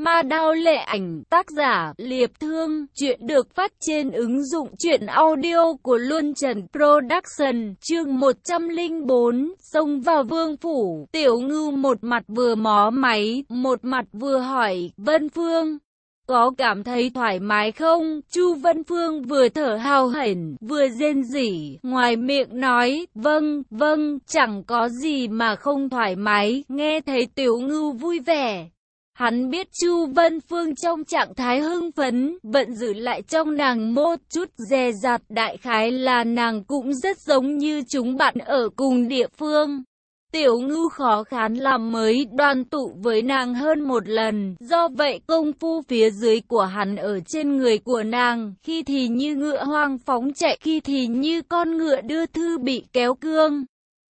Ma đao lệ ảnh, tác giả, Liệp Thương, chuyện được phát trên ứng dụng truyện audio của Luân Trần Production, chương 104, xông vào vương phủ, tiểu ngư một mặt vừa mó máy, một mặt vừa hỏi, Vân Phương. Có cảm thấy thoải mái không? Chu Vân Phương vừa thở hào hển, vừa rên rỉ, ngoài miệng nói, vâng, vâng, chẳng có gì mà không thoải mái, nghe thấy tiểu ngư vui vẻ. Hắn biết Chu Vân Phương trong trạng thái hưng phấn, vẫn giữ lại trong nàng một chút dè dặt đại khái là nàng cũng rất giống như chúng bạn ở cùng địa phương. Tiểu ngư khó khán làm mới đoàn tụ với nàng hơn một lần, do vậy công phu phía dưới của hắn ở trên người của nàng, khi thì như ngựa hoang phóng chạy, khi thì như con ngựa đưa thư bị kéo cương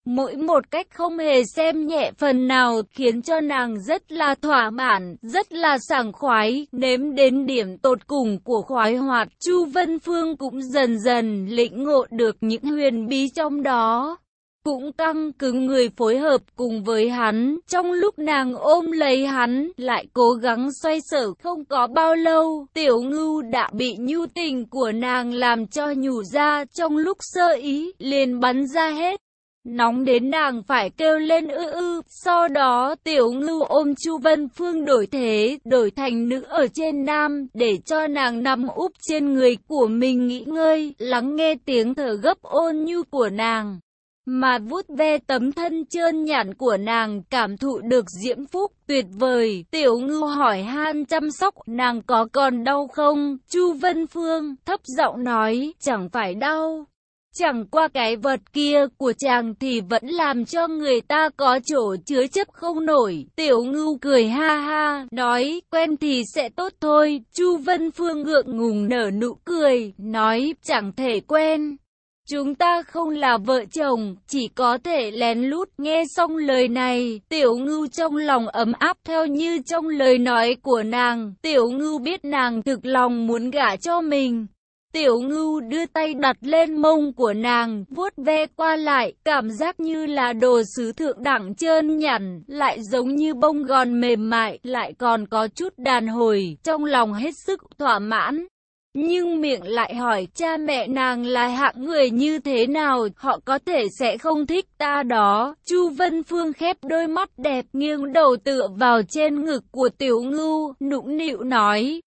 mỗi một cách không hề xem nhẹ phần nào khiến cho nàng rất là thỏa mãn, rất là sảng khoái, nếm đến điểm tột cùng của khoái hoạt. Chu Vân Phương cũng dần dần lĩnh ngộ được những huyền bí trong đó. Cũng căng cứng người phối hợp cùng với hắn, trong lúc nàng ôm lấy hắn, lại cố gắng xoay sở không có bao lâu, tiểu ngưu đã bị nhu tình của nàng làm cho nhủ ra trong lúc sơ ý, liền bắn ra hết. Nóng đến nàng phải kêu lên ư ư, sau đó tiểu ngưu ôm Chu Vân Phương đổi thế, đổi thành nữ ở trên nam, để cho nàng nằm úp trên người của mình nghỉ ngơi, lắng nghe tiếng thở gấp ôn nhu của nàng. Mà vuốt ve tấm thân trơn nhẵn của nàng cảm thụ được diễm phúc tuyệt vời, tiểu ngưu hỏi han chăm sóc nàng có còn đau không? Chu Vân Phương thấp giọng nói, chẳng phải đau, Chẳng qua cái vật kia của chàng thì vẫn làm cho người ta có chỗ chứa chấp không nổi. Tiểu ngưu cười ha ha, nói quen thì sẽ tốt thôi. Chu Vân Phương ngượng ngùng nở nụ cười, nói chẳng thể quen. Chúng ta không là vợ chồng, chỉ có thể lén lút nghe xong lời này. Tiểu ngưu trong lòng ấm áp theo như trong lời nói của nàng. Tiểu ngưu biết nàng thực lòng muốn gả cho mình. Tiểu ngưu đưa tay đặt lên mông của nàng, vuốt ve qua lại, cảm giác như là đồ sứ thượng đẳng trơn nhẵn, lại giống như bông gòn mềm mại, lại còn có chút đàn hồi, trong lòng hết sức thỏa mãn. Nhưng miệng lại hỏi cha mẹ nàng là hạng người như thế nào, họ có thể sẽ không thích ta đó. Chu Vân Phương khép đôi mắt đẹp nghiêng đầu tựa vào trên ngực của tiểu ngưu, nũng nịu nói,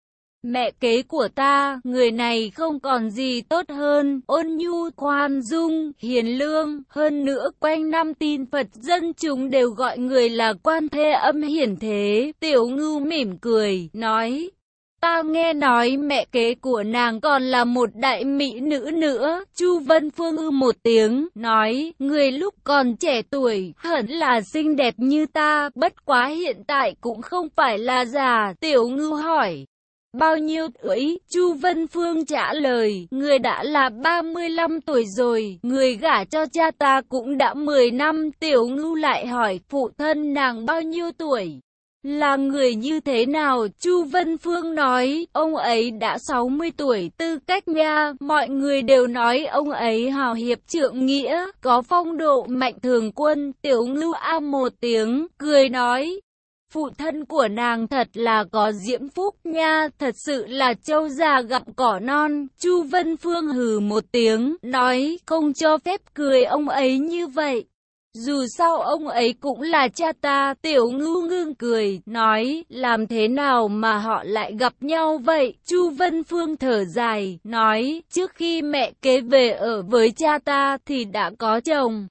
Mẹ kế của ta, người này không còn gì tốt hơn, ôn nhu, khoan dung, hiền lương, hơn nữa quanh năm tin Phật dân chúng đều gọi người là quan thê âm hiển thế. Tiểu ngưu mỉm cười, nói, Ta nghe nói mẹ kế của nàng còn là một đại mỹ nữ nữa. Chu Vân Phương ư một tiếng, nói, người lúc còn trẻ tuổi, hẳn là xinh đẹp như ta, bất quá hiện tại cũng không phải là già. Tiểu ngưu hỏi, Bao nhiêu tuổi? Chu Vân Phương trả lời, người đã là 35 tuổi rồi, người gả cho cha ta cũng đã 10 năm. Tiểu ngưu lại hỏi phụ thân nàng bao nhiêu tuổi? Là người như thế nào? Chu Vân Phương nói, ông ấy đã 60 tuổi, tư cách nha, mọi người đều nói ông ấy hào hiệp trượng nghĩa, có phong độ mạnh thường quân, tiểu ngưu a một tiếng, cười nói, Phụ thân của nàng thật là có diễm phúc nha, thật sự là châu già gặp cỏ non. Chu Vân Phương hừ một tiếng, nói không cho phép cười ông ấy như vậy. Dù sao ông ấy cũng là cha ta, tiểu Ngư ngưng cười, nói, làm thế nào mà họ lại gặp nhau vậy? Chu Vân Phương thở dài, nói, trước khi mẹ kế về ở với cha ta thì đã có chồng.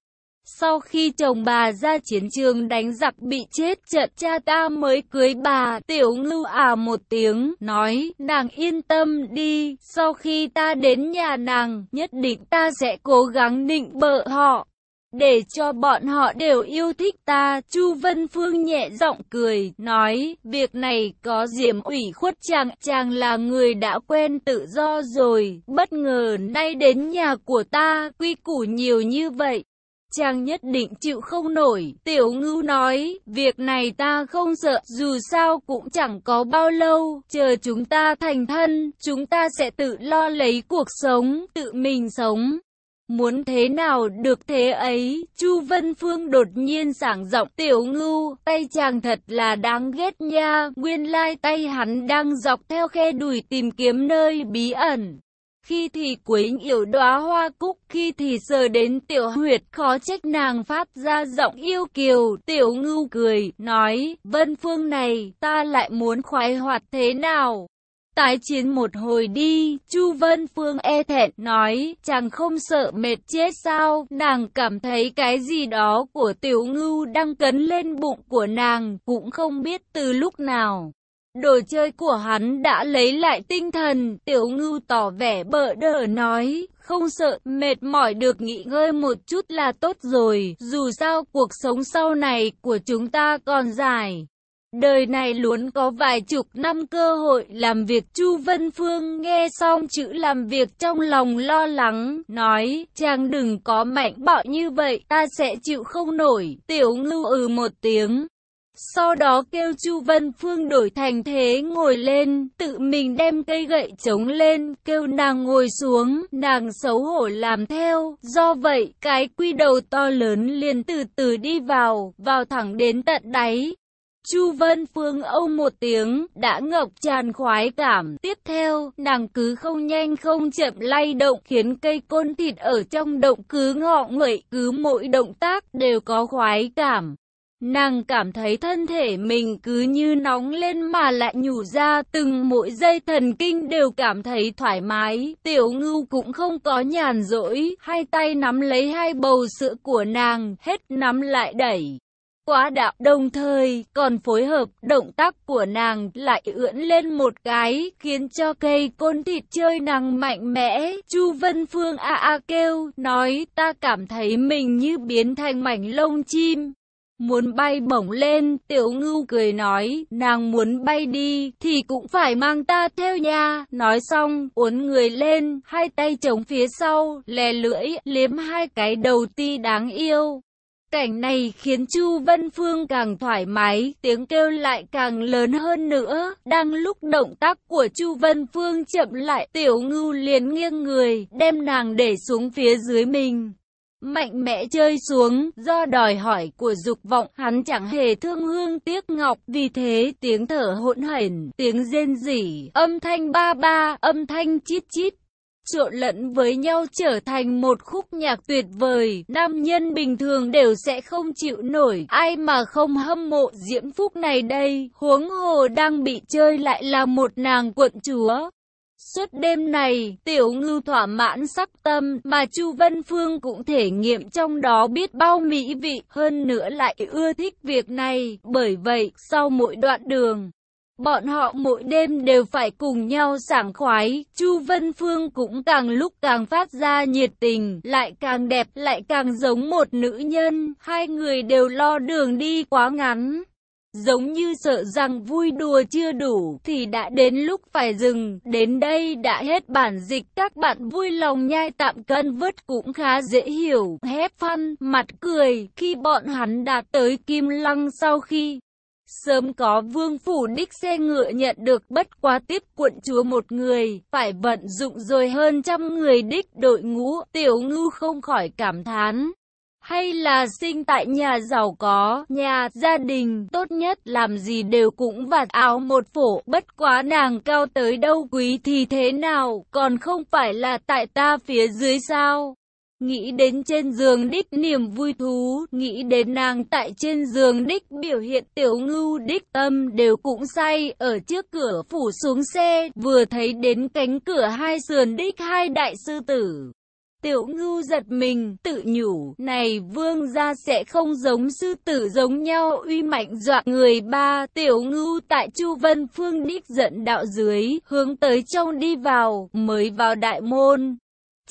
Sau khi chồng bà ra chiến trường đánh giặc bị chết trận cha ta mới cưới bà, tiểu ngưu à một tiếng, nói, nàng yên tâm đi, sau khi ta đến nhà nàng, nhất định ta sẽ cố gắng định bợ họ. Để cho bọn họ đều yêu thích ta, Chu Vân Phương nhẹ giọng cười, nói, việc này có diễm ủy khuất chàng, chàng là người đã quen tự do rồi, bất ngờ nay đến nhà của ta, quy củ nhiều như vậy, chàng nhất định chịu không nổi. Tiểu ngưu nói, việc này ta không sợ, dù sao cũng chẳng có bao lâu, chờ chúng ta thành thân, chúng ta sẽ tự lo lấy cuộc sống, tự mình sống. Muốn thế nào được thế ấy, Chu Vân Phương đột nhiên sảng giọng tiểu ngưu, tay chàng thật là đáng ghét nha, nguyên lai tay hắn đang dọc theo khe đùi tìm kiếm nơi bí ẩn. Khi thì quấy nhiều đóa hoa cúc, khi thì sờ đến tiểu huyệt khó trách nàng phát ra giọng yêu kiều, tiểu ngưu cười, nói, Vân Phương này, ta lại muốn khoái hoạt thế nào? Tái chiến một hồi đi, Chu Vân Phương e thẹn nói, chàng không sợ mệt chết sao, nàng cảm thấy cái gì đó của tiểu ngưu đang cấn lên bụng của nàng, cũng không biết từ lúc nào. Đồ chơi của hắn đã lấy lại tinh thần, tiểu ngưu tỏ vẻ bợ đỡ nói, không sợ, mệt mỏi được nghỉ ngơi một chút là tốt rồi, dù sao cuộc sống sau này của chúng ta còn dài. Đời này luôn có vài chục năm cơ hội làm việc Chu Vân Phương nghe xong chữ làm việc trong lòng lo lắng, nói, chàng đừng có mạnh bạo như vậy, ta sẽ chịu không nổi, tiểu ngưu ừ một tiếng. Sau đó kêu Chu Vân Phương đổi thành thế ngồi lên, tự mình đem cây gậy chống lên, kêu nàng ngồi xuống, nàng xấu hổ làm theo. Do vậy, cái quy đầu to lớn liền từ từ đi vào, vào thẳng đến tận đáy. Chu Vân Phương âu một tiếng, đã ngọc tràn khoái cảm. Tiếp theo, nàng cứ không nhanh không chậm lay động, khiến cây côn thịt ở trong động cứ ngọ nguậy, cứ mỗi động tác đều có khoái cảm. Nàng cảm thấy thân thể mình cứ như nóng lên mà lại nhủ ra từng mỗi giây thần kinh đều cảm thấy thoải mái. Tiểu ngưu cũng không có nhàn rỗi, hai tay nắm lấy hai bầu sữa của nàng, hết nắm lại đẩy quá đạo, đồng thời còn phối hợp động tác của nàng lại ưỡn lên một cái, khiến cho cây côn thịt chơi nàng mạnh mẽ. Chu Vân Phương a a kêu, nói ta cảm thấy mình như biến thành mảnh lông chim. Muốn bay bổng lên, tiểu ngưu cười nói, nàng muốn bay đi, thì cũng phải mang ta theo nha. Nói xong, uốn người lên, hai tay chống phía sau, lè lưỡi, liếm hai cái đầu ti đáng yêu. Cảnh này khiến Chu Vân Phương càng thoải mái, tiếng kêu lại càng lớn hơn nữa. Đang lúc động tác của Chu Vân Phương chậm lại, tiểu ngưu liền nghiêng người, đem nàng để xuống phía dưới mình. Mạnh mẽ chơi xuống, do đòi hỏi của dục vọng, hắn chẳng hề thương hương tiếc ngọc, vì thế tiếng thở hỗn hển, tiếng rên rỉ, âm thanh ba ba, âm thanh chít chít, trộn lẫn với nhau trở thành một khúc nhạc tuyệt vời. Nam nhân bình thường đều sẽ không chịu nổi, ai mà không hâm mộ diễm phúc này đây, huống hồ đang bị chơi lại là một nàng quận chúa. Suốt đêm này, tiểu ngư thỏa mãn sắc tâm, mà Chu Vân Phương cũng thể nghiệm trong đó biết bao mỹ vị, hơn nữa lại ưa thích việc này, bởi vậy, sau mỗi đoạn đường, Bọn họ mỗi đêm đều phải cùng nhau sảng khoái, Chu Vân Phương cũng càng lúc càng phát ra nhiệt tình, lại càng đẹp, lại càng giống một nữ nhân, hai người đều lo đường đi quá ngắn. Giống như sợ rằng vui đùa chưa đủ thì đã đến lúc phải dừng, đến đây đã hết bản dịch các bạn vui lòng nhai tạm cân vứt cũng khá dễ hiểu, hép phân, mặt cười khi bọn hắn đạt tới Kim Lăng sau khi Sớm có vương phủ đích xe ngựa nhận được bất quá tiếp quận chúa một người, phải vận dụng rồi hơn trăm người đích đội ngũ, tiểu ngư không khỏi cảm thán. Hay là sinh tại nhà giàu có, nhà, gia đình, tốt nhất làm gì đều cũng vạt áo một phổ, bất quá nàng cao tới đâu quý thì thế nào, còn không phải là tại ta phía dưới sao? Nghĩ đến trên giường đích niềm vui thú, nghĩ đến nàng tại trên giường đích biểu hiện tiểu ngưu đích tâm đều cũng say, ở trước cửa phủ xuống xe, vừa thấy đến cánh cửa hai sườn đích hai đại sư tử. Tiểu ngưu giật mình, tự nhủ, này vương gia sẽ không giống sư tử giống nhau uy mạnh dọa người ba. Tiểu ngưu tại Chu Vân Phương đích giận đạo dưới, hướng tới trong đi vào, mới vào đại môn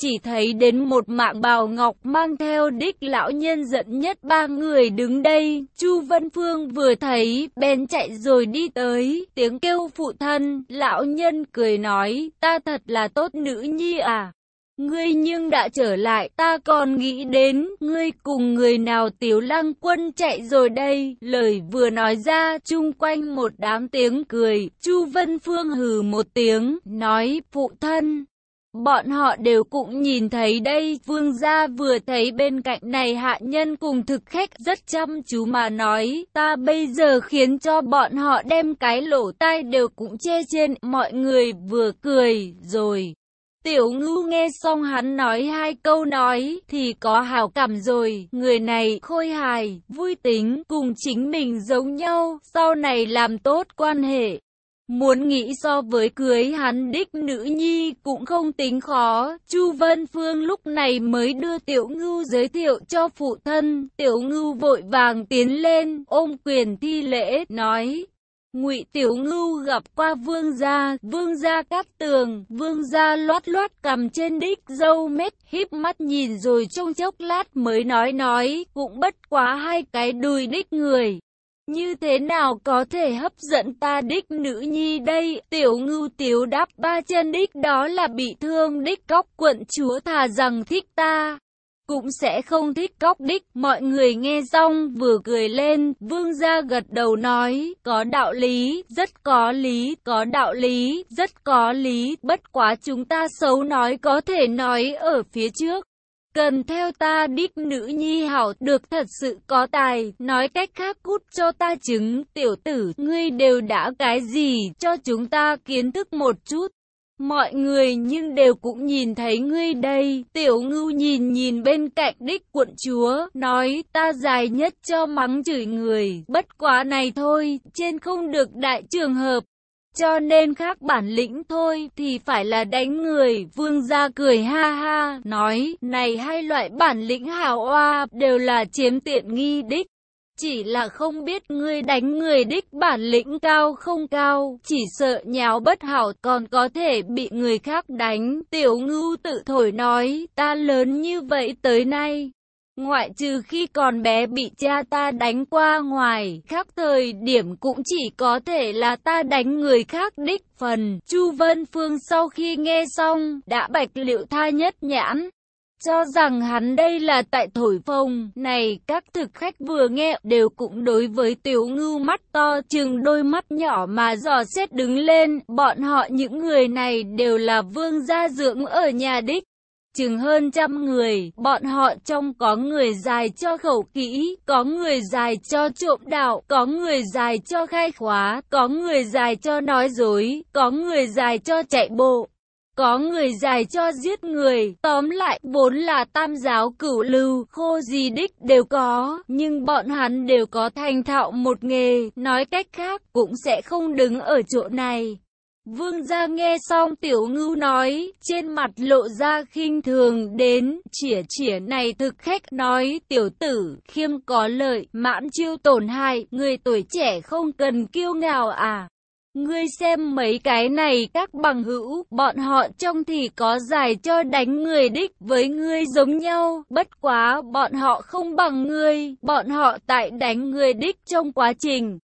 chỉ thấy đến một mạng bào ngọc mang theo đích lão nhân giận nhất ba người đứng đây. Chu Vân Phương vừa thấy, bèn chạy rồi đi tới, tiếng kêu phụ thân, lão nhân cười nói, ta thật là tốt nữ nhi à. Ngươi nhưng đã trở lại, ta còn nghĩ đến, ngươi cùng người nào tiểu lăng quân chạy rồi đây. Lời vừa nói ra, chung quanh một đám tiếng cười, Chu Vân Phương hừ một tiếng, nói, phụ thân, Bọn họ đều cũng nhìn thấy đây, vương gia vừa thấy bên cạnh này hạ nhân cùng thực khách rất chăm chú mà nói, ta bây giờ khiến cho bọn họ đem cái lỗ tai đều cũng che trên, mọi người vừa cười, rồi. Tiểu ngưu nghe xong hắn nói hai câu nói thì có hảo cảm rồi, người này khôi hài, vui tính, cùng chính mình giống nhau, sau này làm tốt quan hệ. Muốn nghĩ so với cưới hắn đích nữ nhi cũng không tính khó, Chu Vân Phương lúc này mới đưa Tiểu Ngưu giới thiệu cho phụ thân, Tiểu Ngưu vội vàng tiến lên, ôm quyền thi lễ, nói, Ngụy Tiểu Ngưu gặp qua vương gia, vương gia cát tường, vương gia loát loát cầm trên đích dâu mết, híp mắt nhìn rồi trong chốc lát mới nói nói, cũng bất quá hai cái đùi đích người. Như thế nào có thể hấp dẫn ta đích nữ nhi đây? Tiểu ngưu tiểu đáp ba chân đích đó là bị thương đích góc quận chúa thà rằng thích ta. Cũng sẽ không thích cóc đích, mọi người nghe xong vừa cười lên, vương gia gật đầu nói, có đạo lý, rất có lý, có đạo lý, rất có lý, bất quá chúng ta xấu nói có thể nói ở phía trước. Cần theo ta đích nữ nhi hảo được thật sự có tài, nói cách khác cút cho ta chứng, tiểu tử, ngươi đều đã cái gì, cho chúng ta kiến thức một chút. Mọi người nhưng đều cũng nhìn thấy ngươi đây, tiểu ngưu nhìn nhìn bên cạnh đích quận chúa, nói ta dài nhất cho mắng chửi người, bất quá này thôi, trên không được đại trường hợp. Cho nên khác bản lĩnh thôi thì phải là đánh người. Vương gia cười ha ha, nói, này hai loại bản lĩnh hào oa đều là chiếm tiện nghi đích. Chỉ là không biết ngươi đánh người đích bản lĩnh cao không cao, chỉ sợ nháo bất hảo còn có thể bị người khác đánh. Tiểu ngưu tự thổi nói, ta lớn như vậy tới nay, Ngoại trừ khi còn bé bị cha ta đánh qua ngoài, khác thời điểm cũng chỉ có thể là ta đánh người khác đích phần. Chu Vân Phương sau khi nghe xong, đã bạch liệu tha nhất nhãn. Cho rằng hắn đây là tại thổi phồng, này các thực khách vừa nghe đều cũng đối với tiểu ngưu mắt to chừng đôi mắt nhỏ mà dò xét đứng lên, bọn họ những người này đều là vương gia dưỡng ở nhà đích. Chừng hơn trăm người, bọn họ trong có người dài cho khẩu kỹ, có người dài cho trộm đạo, có người dài cho khai khóa, có người dài cho nói dối, có người dài cho chạy bộ. Có người dài cho giết người, tóm lại vốn là tam giáo cửu lưu, khô gì đích đều có, nhưng bọn hắn đều có thành thạo một nghề, nói cách khác cũng sẽ không đứng ở chỗ này. Vương gia nghe xong tiểu ngưu nói, trên mặt lộ ra khinh thường đến, chỉa chỉa này thực khách nói, tiểu tử, khiêm có lợi, mãn chiêu tổn hại, người tuổi trẻ không cần kiêu ngạo à. Ngươi xem mấy cái này các bằng hữu, bọn họ trông thì có giải cho đánh người đích với ngươi giống nhau, bất quá bọn họ không bằng ngươi, bọn họ tại đánh người đích trong quá trình.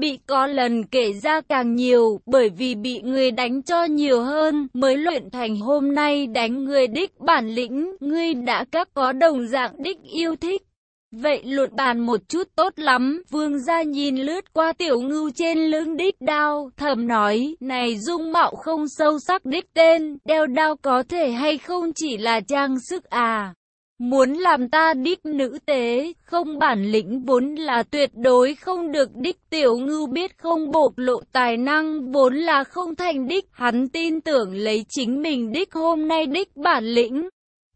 Bị có lần kể ra càng nhiều, bởi vì bị người đánh cho nhiều hơn, mới luyện thành hôm nay đánh người đích bản lĩnh, ngươi đã các có đồng dạng đích yêu thích. Vậy luận bàn một chút tốt lắm, vương gia nhìn lướt qua tiểu ngưu trên lưng đích đao, thầm nói, này dung mạo không sâu sắc đích tên, đeo đao có thể hay không chỉ là trang sức à. Muốn làm ta đích nữ tế, không bản lĩnh vốn là tuyệt đối không được đích tiểu ngưu biết không bộc lộ tài năng vốn là không thành đích. Hắn tin tưởng lấy chính mình đích hôm nay đích bản lĩnh.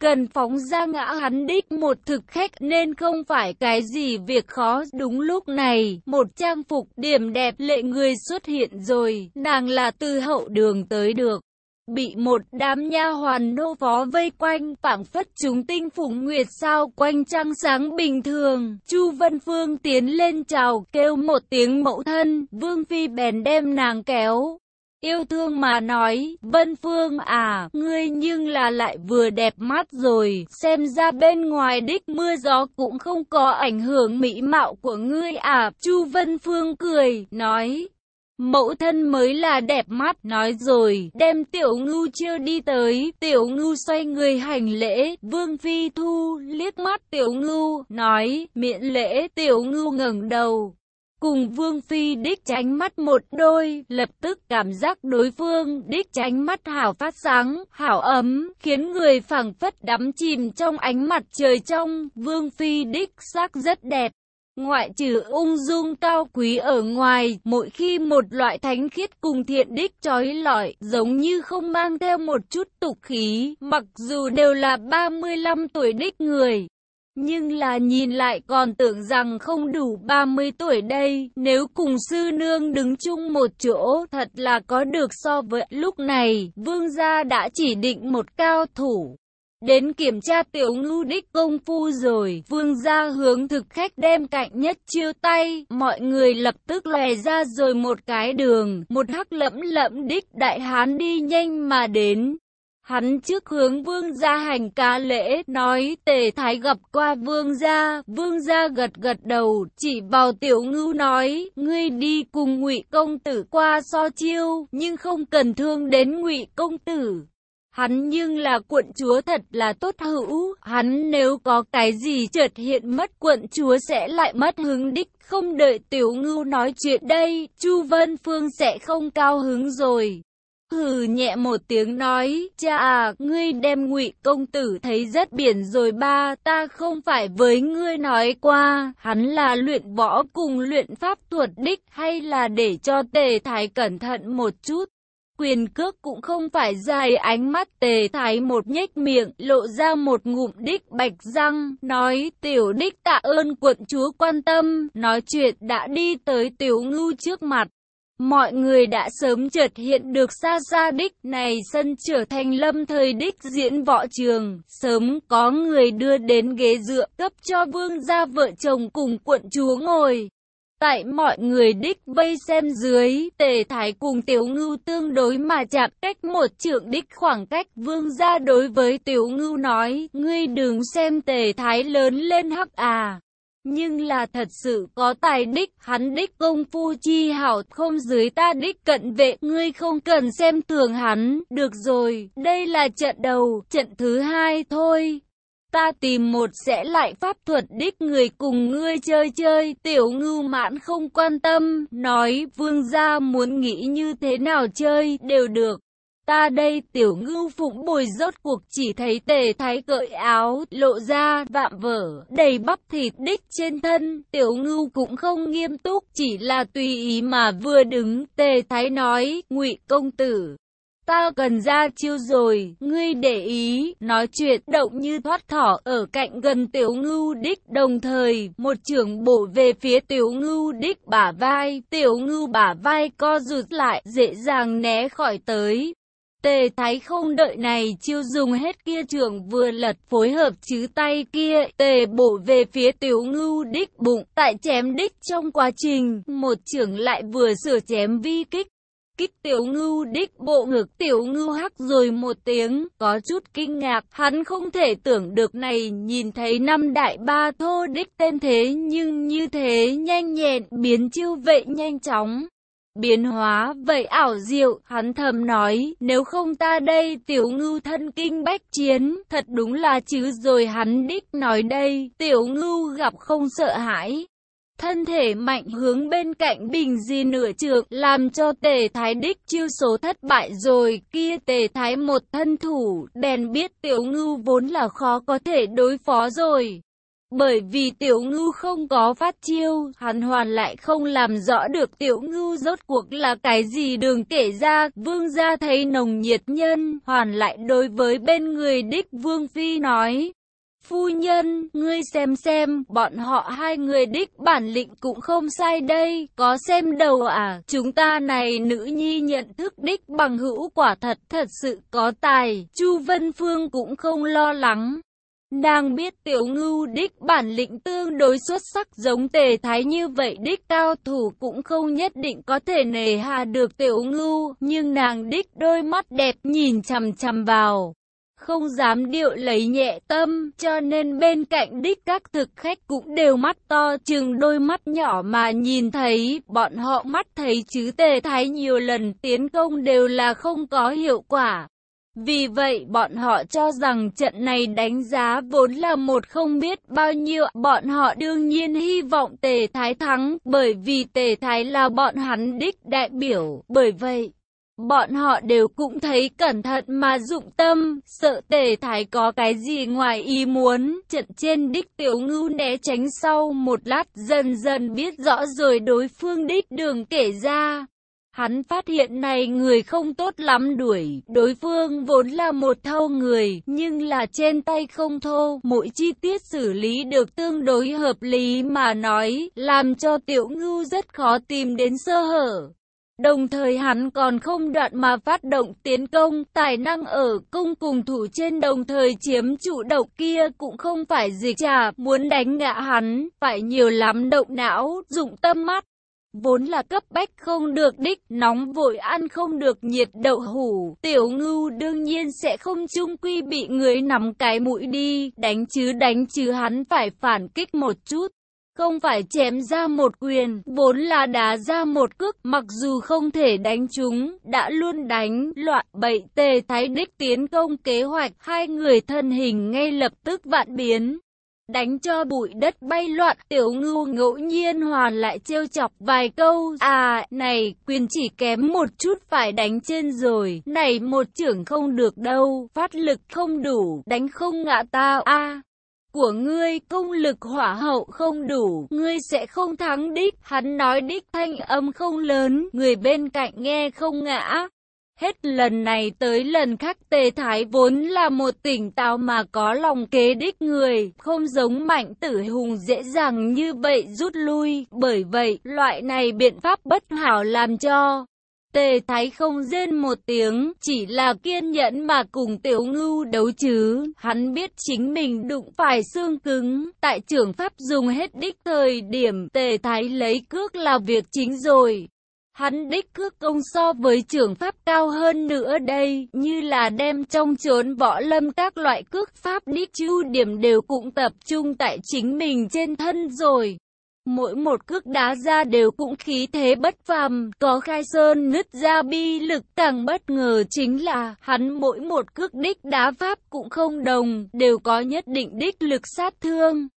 Cần phóng ra ngã hắn đích một thực khách nên không phải cái gì việc khó. Đúng lúc này, một trang phục điểm đẹp lệ người xuất hiện rồi, nàng là từ hậu đường tới được bị một đám nha hoàn nô phó vây quanh, phảng phất chúng tinh phùng nguyệt sao quanh trăng sáng bình thường. Chu Vân Phương tiến lên chào, kêu một tiếng mẫu thân, Vương Phi bèn đem nàng kéo. Yêu thương mà nói, Vân Phương à, ngươi nhưng là lại vừa đẹp mắt rồi, xem ra bên ngoài đích mưa gió cũng không có ảnh hưởng mỹ mạo của ngươi à. Chu Vân Phương cười, nói, Mẫu thân mới là đẹp mắt, nói rồi, đem tiểu ngưu chưa đi tới, tiểu ngưu xoay người hành lễ, vương phi thu, liếc mắt tiểu ngưu, nói, miễn lễ, tiểu ngưu ngẩng đầu cùng Vương Phi đích tránh mắt một đôi, lập tức cảm giác đối phương đích tránh mắt hảo phát sáng, hảo ấm, khiến người phảng phất đắm chìm trong ánh mặt trời trong, Vương Phi đích sắc rất đẹp. Ngoại trừ ung dung cao quý ở ngoài, mỗi khi một loại thánh khiết cùng thiện đích trói lọi, giống như không mang theo một chút tục khí, mặc dù đều là 35 tuổi đích người. Nhưng là nhìn lại còn tưởng rằng không đủ 30 tuổi đây, nếu cùng sư nương đứng chung một chỗ, thật là có được so với lúc này, vương gia đã chỉ định một cao thủ. Đến kiểm tra tiểu ngưu đích công phu rồi, vương gia hướng thực khách đem cạnh nhất chiêu tay, mọi người lập tức lòe ra rồi một cái đường, một hắc lẫm lẫm đích đại hán đi nhanh mà đến. Hắn trước hướng vương gia hành ca lễ, nói tề thái gặp qua vương gia, vương gia gật gật đầu, chỉ vào tiểu ngưu nói, ngươi đi cùng ngụy công tử qua so chiêu, nhưng không cần thương đến ngụy công tử. Hắn nhưng là quận chúa thật là tốt hữu, hắn nếu có cái gì chợt hiện mất quận chúa sẽ lại mất hứng đích, không đợi tiểu ngưu nói chuyện đây, Chu Vân Phương sẽ không cao hứng rồi. Hừ nhẹ một tiếng nói, cha à, ngươi đem ngụy công tử thấy rất biển rồi ba, ta không phải với ngươi nói qua, hắn là luyện võ cùng luyện pháp thuật đích hay là để cho tề thái cẩn thận một chút. Quyền cước cũng không phải dài ánh mắt tề thái một nhếch miệng, lộ ra một ngụm đích bạch răng, nói tiểu đích tạ ơn quận chúa quan tâm, nói chuyện đã đi tới tiểu ngưu trước mặt. Mọi người đã sớm chợt hiện được xa xa đích này sân trở thành lâm thời đích diễn võ trường, sớm có người đưa đến ghế dựa cấp cho vương gia vợ chồng cùng quận chúa ngồi. Tại mọi người đích vây xem dưới, tề thái cùng tiểu ngưu tương đối mà chạm cách một trượng đích khoảng cách vương gia đối với tiểu ngưu nói, ngươi đừng xem tề thái lớn lên hắc à. Nhưng là thật sự có tài đích, hắn đích công phu chi hảo không dưới ta đích cận vệ, ngươi không cần xem thường hắn, được rồi, đây là trận đầu, trận thứ hai thôi. Ta tìm một sẽ lại pháp thuật đích người cùng ngươi chơi chơi, tiểu ngưu mãn không quan tâm, nói vương gia muốn nghĩ như thế nào chơi, đều được. Ta đây tiểu ngưu phụng bồi rốt cuộc chỉ thấy tề thái cởi áo, lộ ra, vạm vỡ đầy bắp thịt đích trên thân, tiểu ngưu cũng không nghiêm túc, chỉ là tùy ý mà vừa đứng, tề thái nói, ngụy công tử. Ta cần ra chiêu rồi, ngươi để ý, nói chuyện động như thoát thỏ ở cạnh gần tiểu ngưu đích, đồng thời, một trưởng bổ về phía tiểu ngưu đích bả vai, tiểu ngưu bả vai co rụt lại, dễ dàng né khỏi tới. Tề Thái không đợi này chiêu dùng hết kia trưởng vừa lật phối hợp chứ tay kia, tề bổ về phía tiểu ngưu đích bụng, tại chém đích trong quá trình, một trưởng lại vừa sửa chém vi kích. Kích tiểu ngưu đích bộ ngực. Tiểu ngưu hắc rồi một tiếng, có chút kinh ngạc, hắn không thể tưởng được này nhìn thấy năm đại ba thô đích tên thế nhưng như thế nhanh nhẹn biến chiêu vệ nhanh chóng biến hóa vậy ảo diệu, hắn thầm nói, nếu không ta đây tiểu ngưu thân kinh bách chiến, thật đúng là chứ rồi hắn đích nói đây, tiểu ngưu gặp không sợ hãi. Thân thể mạnh hướng bên cạnh bình di nửa trượng, làm cho tề thái đích chiêu số thất bại rồi, kia tề thái một thân thủ, bèn biết tiểu ngưu vốn là khó có thể đối phó rồi. Bởi vì tiểu ngưu không có phát chiêu, hắn hoàn lại không làm rõ được tiểu ngưu rốt cuộc là cái gì đường kể ra, vương gia thấy nồng nhiệt nhân, hoàn lại đối với bên người đích vương phi nói. Phu nhân, ngươi xem xem, bọn họ hai người đích bản lĩnh cũng không sai đây, có xem đầu à, chúng ta này nữ nhi nhận thức đích bằng hữu quả thật thật sự có tài, Chu Vân Phương cũng không lo lắng. Nàng biết tiểu ngưu đích bản lĩnh tương đối xuất sắc giống tề thái như vậy đích cao thủ cũng không nhất định có thể nề hà được tiểu ngưu, nhưng nàng đích đôi mắt đẹp nhìn chằm chằm vào. Không dám điệu lấy nhẹ tâm, cho nên bên cạnh đích các thực khách cũng đều mắt to chừng đôi mắt nhỏ mà nhìn thấy, bọn họ mắt thấy chứ tề thái nhiều lần tiến công đều là không có hiệu quả. Vì vậy bọn họ cho rằng trận này đánh giá vốn là một không biết bao nhiêu, bọn họ đương nhiên hy vọng Tề Thái thắng, bởi vì Tề Thái là bọn hắn đích đại biểu, bởi vậy. Bọn họ đều cũng thấy cẩn thận mà dụng tâm, sợ tề thái có cái gì ngoài ý muốn. Trận trên đích tiểu ngưu né tránh sau một lát dần dần biết rõ rồi đối phương đích đường kể ra. Hắn phát hiện này người không tốt lắm đuổi, đối phương vốn là một thâu người, nhưng là trên tay không thô, mỗi chi tiết xử lý được tương đối hợp lý mà nói, làm cho tiểu ngưu rất khó tìm đến sơ hở. Đồng thời hắn còn không đoạn mà phát động tiến công, tài năng ở cung cùng thủ trên đồng thời chiếm chủ động kia cũng không phải dịch trà, muốn đánh ngã hắn, phải nhiều lắm động não, dụng tâm mắt. Vốn là cấp bách không được đích, nóng vội ăn không được nhiệt đậu hủ, tiểu ngưu đương nhiên sẽ không chung quy bị người nắm cái mũi đi, đánh chứ đánh chứ hắn phải phản kích một chút. Không phải chém ra một quyền, vốn là đá ra một cước, mặc dù không thể đánh chúng, đã luôn đánh, loạn bậy tề thái đích tiến công kế hoạch, hai người thân hình ngay lập tức vạn biến. Đánh cho bụi đất bay loạn, tiểu ngưu ngẫu nhiên hoàn lại trêu chọc vài câu, à, này, quyền chỉ kém một chút phải đánh trên rồi, này một trưởng không được đâu, phát lực không đủ, đánh không ngã ta, a à, của ngươi công lực hỏa hậu không đủ, ngươi sẽ không thắng đích. Hắn nói đích thanh âm không lớn, người bên cạnh nghe không ngã. Hết lần này tới lần khác tề thái vốn là một tỉnh táo mà có lòng kế đích người, không giống mạnh tử hùng dễ dàng như vậy rút lui, bởi vậy loại này biện pháp bất hảo làm cho Tề Thái không rên một tiếng, chỉ là kiên nhẫn mà cùng tiểu ngưu đấu chứ. Hắn biết chính mình đụng phải xương cứng, tại trưởng pháp dùng hết đích thời điểm Tề Thái lấy cước là việc chính rồi. Hắn đích cước công so với trưởng pháp cao hơn nữa đây, như là đem trong chốn võ lâm các loại cước pháp đích chu điểm đều cũng tập trung tại chính mình trên thân rồi. Mỗi một cước đá ra đều cũng khí thế bất phàm, có khai sơn nứt ra bi lực càng bất ngờ chính là hắn mỗi một cước đích đá pháp cũng không đồng, đều có nhất định đích lực sát thương.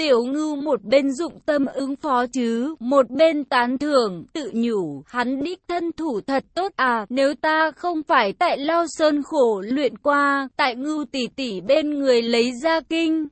Tiểu ngưu một bên dụng tâm ứng phó chứ, một bên tán thưởng, tự nhủ, hắn đích thân thủ thật tốt à, nếu ta không phải tại lao sơn khổ luyện qua, tại ngưu tỷ tỷ bên người lấy ra kinh,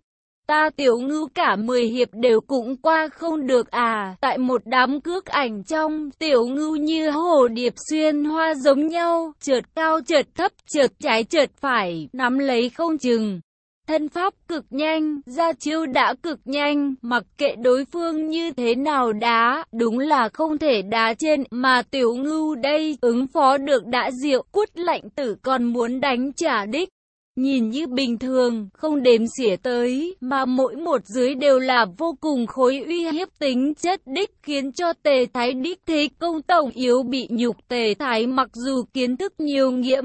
Ta tiểu ngưu cả 10 hiệp đều cũng qua không được à, tại một đám cước ảnh trong, tiểu ngưu như hồ điệp xuyên hoa giống nhau, trượt cao trượt thấp, trượt trái trượt phải, nắm lấy không chừng. Thân pháp cực nhanh, ra chiêu đã cực nhanh, mặc kệ đối phương như thế nào đá, đúng là không thể đá trên, mà tiểu ngưu đây, ứng phó được đã diệu, quất lạnh tử còn muốn đánh trả đích. Nhìn như bình thường, không đếm xỉa tới, mà mỗi một dưới đều là vô cùng khối uy hiếp tính chất đích khiến cho tề thái đích thế công tổng yếu bị nhục tề thái mặc dù kiến thức nhiều nghiễm.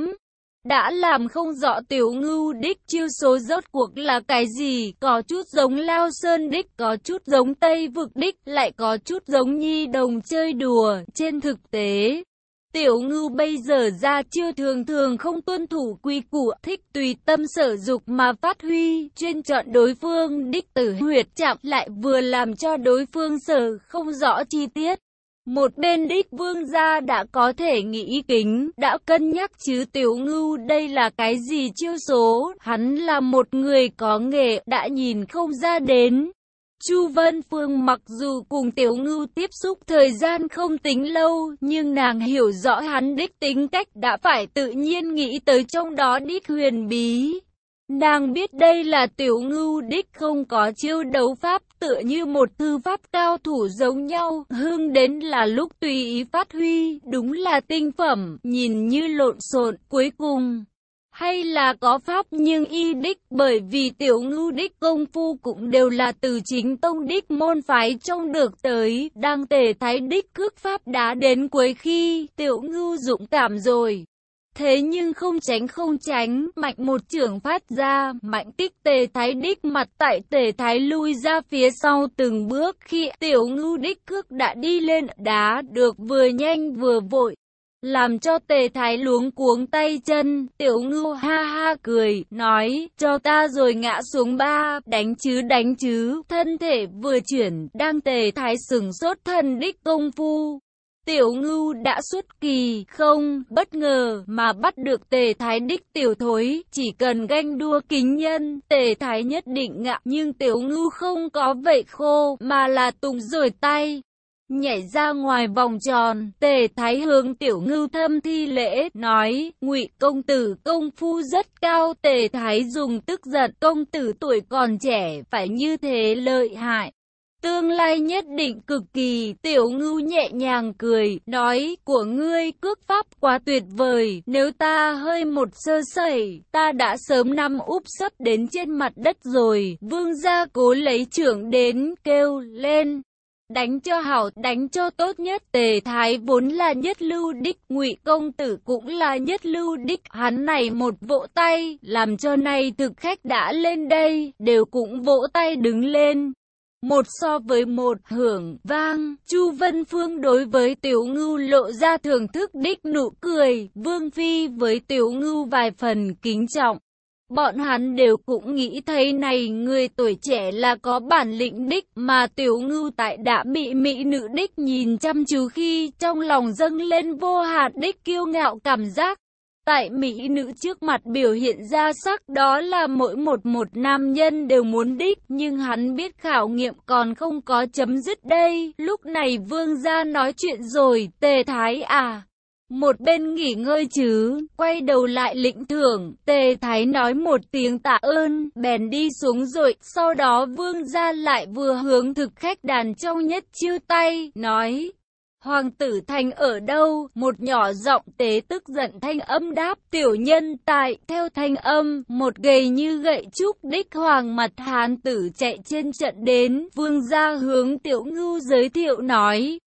Đã làm không rõ tiểu ngưu đích chiêu số rốt cuộc là cái gì, có chút giống lao sơn đích, có chút giống tây vực đích, lại có chút giống nhi đồng chơi đùa, trên thực tế. Tiểu ngưu bây giờ ra chưa thường thường không tuân thủ quy củ, thích tùy tâm sở dục mà phát huy, chuyên chọn đối phương đích tử huyệt chạm lại vừa làm cho đối phương sở không rõ chi tiết. Một bên đích vương gia đã có thể nghĩ kính, đã cân nhắc chứ tiểu ngưu đây là cái gì chiêu số, hắn là một người có nghề, đã nhìn không ra đến. Chu Vân Phương mặc dù cùng Tiểu Ngưu tiếp xúc thời gian không tính lâu, nhưng nàng hiểu rõ hắn đích tính cách đã phải tự nhiên nghĩ tới trong đó đích huyền bí. Nàng biết đây là Tiểu Ngưu đích không có chiêu đấu pháp tựa như một thư pháp cao thủ giống nhau, hương đến là lúc tùy ý phát huy, đúng là tinh phẩm, nhìn như lộn xộn, cuối cùng hay là có pháp nhưng y đích bởi vì tiểu ngưu đích công phu cũng đều là từ chính tông đích môn phái trong được tới, đang tề thái đích cước pháp đã đến cuối khi tiểu ngưu dụng cảm rồi. Thế nhưng không tránh không tránh, mạnh một trưởng phát ra, mạnh tích tề thái đích mặt tại tề thái lui ra phía sau từng bước khi tiểu ngưu đích cước đã đi lên đá được vừa nhanh vừa vội. làm cho tề thái luống cuống tay chân, tiểu ngưu ha ha cười, nói, cho ta rồi ngã xuống ba, đánh chứ đánh chứ, thân thể vừa chuyển, đang tề thái sừng sốt thần đích công phu. Tiểu ngưu đã xuất kỳ, không, bất ngờ, mà bắt được tề thái đích tiểu thối, chỉ cần ganh đua kính nhân, tề thái nhất định ngạ, nhưng tiểu ngưu không có vậy khô, mà là tùng rồi tay. Nhảy ra ngoài vòng tròn, tề thái hướng tiểu ngưu thâm thi lễ, nói, ngụy công tử công phu rất cao, tề thái dùng tức giận, công tử tuổi còn trẻ, phải như thế lợi hại. Tương lai nhất định cực kỳ, tiểu ngưu nhẹ nhàng cười, nói, của ngươi cước pháp quá tuyệt vời, nếu ta hơi một sơ sẩy, ta đã sớm năm úp sấp đến trên mặt đất rồi, vương gia cố lấy trưởng đến, kêu lên đánh cho hảo, đánh cho tốt nhất. Tề Thái vốn là nhất lưu đích, Ngụy công tử cũng là nhất lưu đích, hắn này một vỗ tay, làm cho này thực khách đã lên đây, đều cũng vỗ tay đứng lên. Một so với một hưởng vang, Chu Vân Phương đối với Tiểu Ngưu lộ ra thưởng thức đích nụ cười, Vương Phi với Tiểu Ngưu vài phần kính trọng. Bọn hắn đều cũng nghĩ thấy này người tuổi trẻ là có bản lĩnh đích mà tiểu ngưu tại đã bị mỹ nữ đích nhìn chăm chú khi trong lòng dâng lên vô hạn đích kiêu ngạo cảm giác. Tại mỹ nữ trước mặt biểu hiện ra sắc đó là mỗi một một nam nhân đều muốn đích nhưng hắn biết khảo nghiệm còn không có chấm dứt đây. Lúc này vương gia nói chuyện rồi, tề thái à. Một bên nghỉ ngơi chứ, quay đầu lại lĩnh thưởng, tề thái nói một tiếng tạ ơn, bèn đi xuống rồi, sau đó vương gia lại vừa hướng thực khách đàn trong nhất chiêu tay, nói. Hoàng tử thành ở đâu? Một nhỏ giọng tế tức giận thanh âm đáp tiểu nhân tại theo thanh âm, một gầy như gậy trúc đích hoàng mặt hán tử chạy trên trận đến, vương gia hướng tiểu ngưu giới thiệu nói,